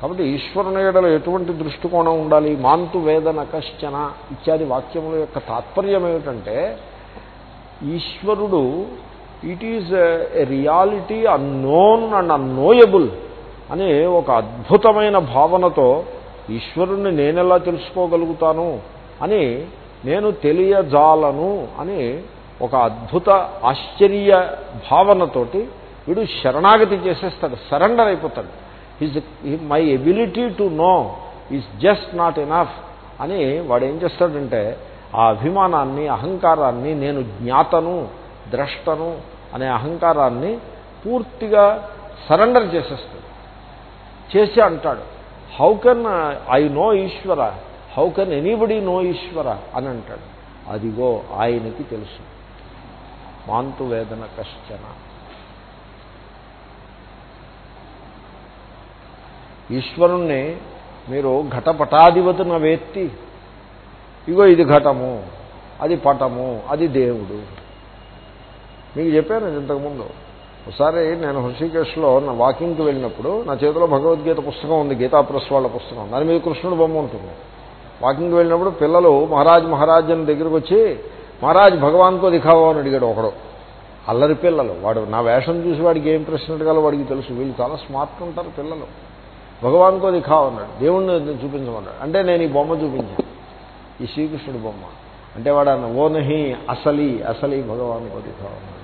కాబట్టి ఈశ్వరుని ఎడలో ఎటువంటి దృష్టికోణం ఉండాలి? మాంతు వేదన కశ్చన ఇత్యాది వాక్యముల యొక్క తాత్పర్యం ఏమిటంటే ఈశ్వరుడు it is a reality unknown and unknowable అని ఒక అద్భుతమైన భావనతో ఈశ్వరుణ్ణి నేనెలా తెలుసుకోగలుగుతాను అని నేను తెలియజాలను అని ఒక అద్భుత ఆశ్చర్య భావనతోటి వీడు శరణాగతి చేసేస్తాడు సరెండర్ అయిపోతాడు. His my ability to know is just not enough అని వాడు ఏం చేస్తాడంటే ఆ అభిమానాన్ని అహంకారాన్ని నేను జ్ఞాతను ద్రష్టను అనే అహంకారాన్ని పూర్తిగా సరెండర్ చేసేస్తాడు. చేసి అంటాడు how can I know Ishwara how can anybody know Ishwara అని అంటాడు. అదిగో ఆయనకి తెలుసు. మాంతు వేదన కష్టన ఈశ్వరుణ్ణి మీరు ఘటపటాధిపతిన వేత్తి ఇగో ఇది ఘటము అది పటము అది దేవుడు. మీకు చెప్పాను ఇంతకుముందు. ఒకసారి నేను హృషికేశ్లో నా వాకింగ్కి వెళ్ళినప్పుడు నా చేతిలో భగవద్గీత పుస్తకం ఉంది గీతా ప్రెస్ వాళ్ళ పుస్తకం. దాని మీద కృష్ణుడు బొమ్మ ఉంటుంది. వాకింగ్కి వెళ్ళినప్పుడు పిల్లలు మహారాజ్ మహారాజన్ దగ్గరకు దగ్గరికి వచ్చి మహారాజ్ భగవాన్కో దిఖావో అని అడిగాడు ఒకడు. అల్లరి పిల్లలు. వాడు నా వేషం చూసి వాడికి ఏం ప్రశ్న అడగాలో వాడికి తెలుసు. వీళ్ళు చాలా స్మార్ట్ ఉంటారు పిల్లలు. భగవాన్కో దిఖావ్ అన్నాడు దేవుణ్ణి చూపించమన్నాడు. అంటే నేను ఈ బొమ్మ చూపించాను. ఈ శ్రీకృష్ణుడి బొమ్మ. అంటే వాడు అన్న ఓనహి అసలి అసలి భగవాన్కో దిఖావ్ అన్నాడు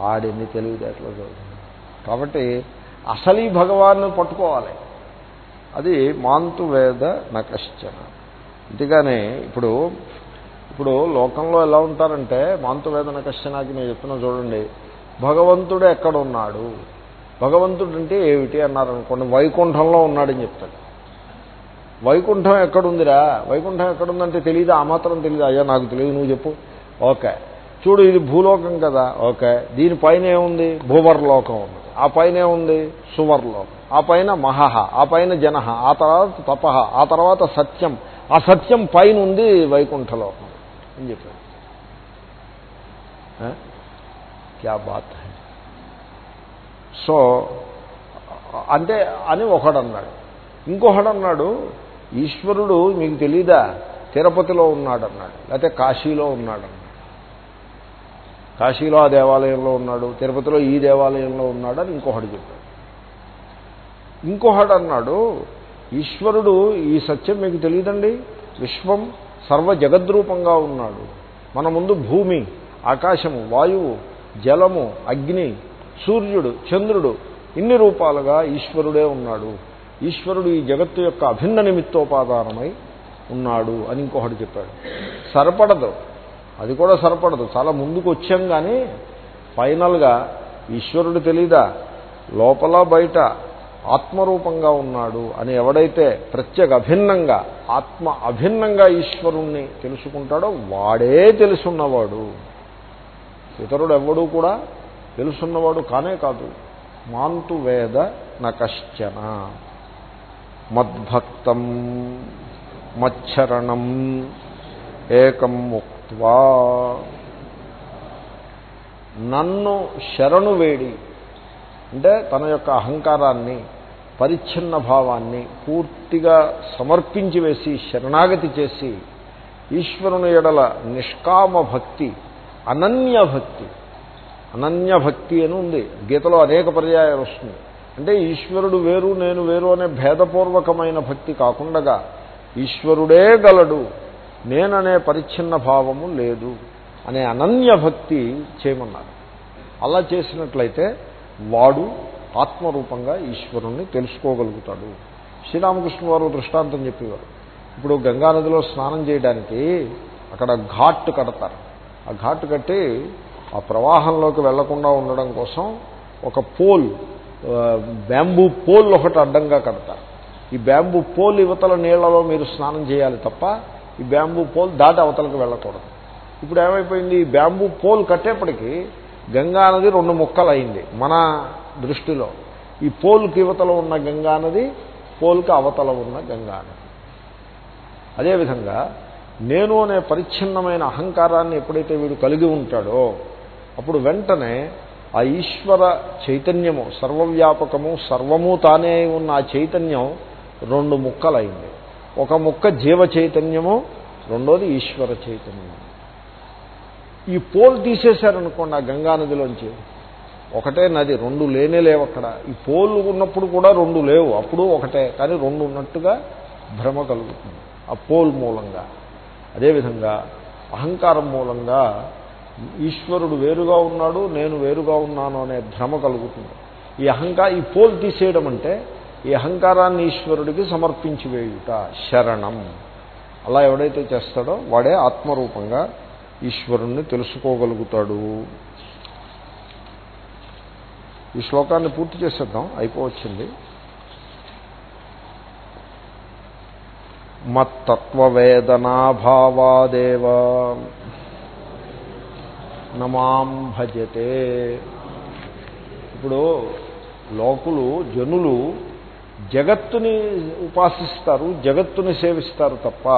వాడిని తెలివితేటలో చదువుతుంది కాబట్టి అసలీ భగవాన్ని పట్టుకోవాలి. అది మాంతు వేద నకశ్చన. అంతేగాని ఇప్పుడు ఇప్పుడు లోకంలో ఎలా ఉంటారంటే మాంతు వేద నకశ్చనాకి నేను చెప్తున్నా చూడండి. భగవంతుడు ఎక్కడున్నాడు? భగవంతుడు అంటే ఏమిటి అన్నారనుకోండి వైకుంఠంలో ఉన్నాడని చెప్తాడు. వైకుంఠం ఎక్కడుందిరా? వైకుంఠం ఎక్కడుందంటే తెలియదు ఆ మాత్రం తెలియదు అయ్యా నాకు తెలియదు నువ్వు చెప్పు. ఓకే. చూడు ఇది భూలోకం కదా. ఓకే. దీనిపైన ఏముంది? భూవర్లోకం ఉంది ఆ పైన ఏముంది? సువర్లోకం. ఆ పైన మహహ ఆ పైన జనహ ఆ తర్వాత తపహ ఆ తర్వాత సత్యం. ఆ సత్యం పైన ఉంది వైకుంఠలోకం అని చెప్పాడు. క్యా బాత్ సో అంటే అని ఒకడు అన్నాడు ఇంకొకడు అన్నాడు ఈశ్వరుడు మీకు తెలీదా? తిరుపతిలో ఉన్నాడన్నాడు లేకపోతే కాశీలో ఉన్నాడన్నాడు. కాశీలో ఆ దేవాలయంలో ఉన్నాడు తిరుపతిలో ఈ దేవాలయంలో ఉన్నాడు అని ఇంకొకడు చెప్పాడు. ఇంకొకడు అన్నాడు ఈశ్వరుడు ఈ సత్యం మీకు తెలియదండి విశ్వం సర్వ జగద్రూపంగా ఉన్నాడు. మన ముందు భూమి ఆకాశము వాయువు జలము అగ్ని సూర్యుడు చంద్రుడు ఇన్ని రూపాలుగా ఈశ్వరుడే ఉన్నాడు. ఈశ్వరుడు ఈ జగత్తు యొక్క అభిన్న నిమిత్తోపాదానమై ఉన్నాడు అని ఇంకొకటి చెప్పాడు. సరిపడదు. అది కూడా సరిపడదు. చాలా ముందుకు వచ్చాం కానీ ఫైనల్గా ఈశ్వరుడు తెలీదా? లోపల బయట ఆత్మరూపంగా ఉన్నాడు అని ఎవడైతే ప్రత్యేక అభిన్నంగా ఆత్మ అభిన్నంగా ఈశ్వరుణ్ణి తెలుసుకుంటాడో వాడే తెలుసున్నవాడు. ఇతరుడు ఎవడూ కూడా తెలుసున్నవాడు కానే కాదు. మాంతు వేద నకశ్చన. మద్భక్తం మచ్చరణం ఏకం ముక్వా నన్ను శరణు వేడి అంటే తన యొక్క అహంకారాన్ని పరిచ్ఛిన్న భావాన్ని పూర్తిగా సమర్పించి వేసి శరణాగతి చేసి ఈశ్వరుని ఎడల నిష్కామ భక్తి అనన్య భక్తి అనన్య భక్తి అని ఉంది. గీతలో అనేక పర్యాయాలు వస్తుంది అంటే ఈశ్వరుడు వేరు నేను వేరు అనే భేదపూర్వకమైన భక్తి కాకుండా ఈశ్వరుడే గలడు నేననే పరిచ్ఛిన్న భావము లేదు అనే అనన్య భక్తి చేయమన్నారు. అలా చేసినట్లయితే వాడు ఆత్మరూపంగా ఈశ్వరుణ్ణి తెలుసుకోగలుగుతాడు. శ్రీరామకృష్ణ వారు దృష్టాంతం చెప్పేవారు. ఇప్పుడు గంగానదిలో స్నానం చేయడానికి అక్కడ ఘాట్ కడతారు. ఆ ఘాట్ కట్టి ఆ ప్రవాహంలోకి వెళ్ళకుండా ఉండడం కోసం ఒక పోల్ బ్యాంబూ పోల్ ఒకటి అడ్డంగా కడతారు. ఈ బ్యాంబూ పోల్ యువతల నీళ్ళలో మీరు స్నానం చేయాలి తప్ప ఈ బ్యాంబూ పోల్ దాటి అవతలకు వెళ్ళకూడదు. ఇప్పుడు ఏమైపోయింది? ఈ బ్యాంబూ పోల్ కట్టేప్పటికీ గంగా నది రెండు ముక్కలు అయింది మన దృష్టిలో. ఈ పోల్కి యువతలో ఉన్న గంగా నది పోల్కి అవతల ఉన్న గంగా నది. అదేవిధంగా నేను అనే పరిచ్ఛిన్నమైన అహంకారాన్ని ఎప్పుడైతే వీడు కలిగి ఉంటాడో అప్పుడు వెంటనే ఆ ఈశ్వర చైతన్యము సర్వవ్యాపకము సర్వము తానే ఉన్న ఆ చైతన్యం రెండు ముక్కలైంది. ఒక ముక్క జీవ చైతన్యము రెండోది ఈశ్వర చైతన్యము. ఈ పోల్ తీసేశారనుకోండి ఆ గంగా నదిలోంచి. ఒకటే నది రెండు లేనే లేవు అక్కడ. ఈ పోల్ ఉన్నప్పుడు కూడా రెండు లేవు అప్పుడు ఒకటే. కానీ రెండు ఉన్నట్టుగా భ్రమ కలుగుతుంది. ఆ పోల్ మూలంగా. అదేవిధంగా అహంకారం మూలంగా ఈశ్వరుడు వేరుగా ఉన్నాడు నేను వేరుగా ఉన్నాను అనే భ్రమ కలుగుతుంది. ఈ అహంకార ఈ పోల్ తీసేయడం అంటే ఈ అహంకారాన్ని ఈశ్వరుడికి సమర్పించి వేయుట శరణం. అలా ఎవడైతే చేస్తాడో వాడే ఆత్మరూపంగా ఈశ్వరుణ్ణి తెలుసుకోగలుగుతాడు. ఈ శ్లోకాన్ని పూర్తి చేసేద్దాం అయిపోవచ్చింది. మత్తత్వవేదనాభావాదేవ. నమాం భజతే. ఇప్పుడు లోకులు జనులు జగత్తుని ఉపాసిస్తారు జగత్తుని సేవిస్తారు తప్ప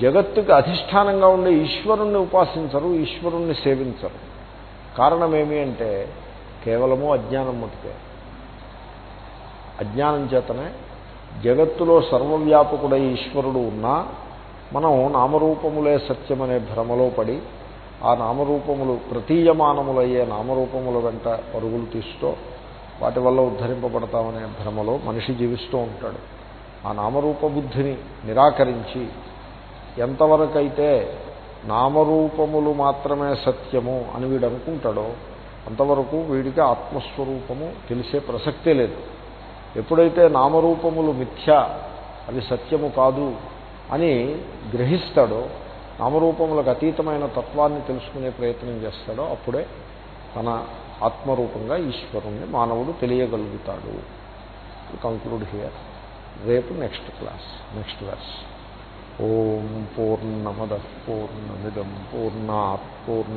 జగత్తుకి అధిష్టానంగా ఉండే ఈశ్వరుణ్ణి ఉపాసించరు ఈశ్వరుణ్ణి సేవించరు. కారణమేమి అంటే కేవలము అజ్ఞానం మటుకే. అజ్ఞానం చేతనే జగత్తులో సర్వవ్యాపకుడై ఈశ్వరుడు ఉన్నా మనం నామరూపములే సత్యమనే భ్రమలో పడి ఆ నామరూపములు ప్రతీయమానములయ్యే నామరూపముల వెంట పరుగులు తీస్తూ వాటి వల్ల ఉద్ధరింపబడతామనే భ్రమలో మనిషి జీవిస్తూ ఉంటాడు. ఆ నామరూప బుద్ధిని నిరాకరించి ఎంతవరకైతే నామరూపములు మాత్రమే సత్యము అని వీడు అనుకుంటాడో అంతవరకు వీడికి ఆత్మస్వరూపము తెలిసే ప్రసక్తే లేదు. ఎప్పుడైతే నామరూపములు మిథ్య అవి సత్యము కాదు అని గ్రహిస్తాడో నామరూపములకు అతీతమైన తత్వాన్ని తెలుసుకునే ప్రయత్నం చేస్తాడో అప్పుడే తన ఆత్మరూపంగా ఈశ్వరుణ్ణి మానవుడు తెలియగలుగుతాడు. Conclude here. రేపు నెక్స్ట్ క్లాస్ నెక్స్ట్ క్లాస్ ఓం పూర్ణమద పూర్ణమిదం పూర్ణాత్ పూర్ణ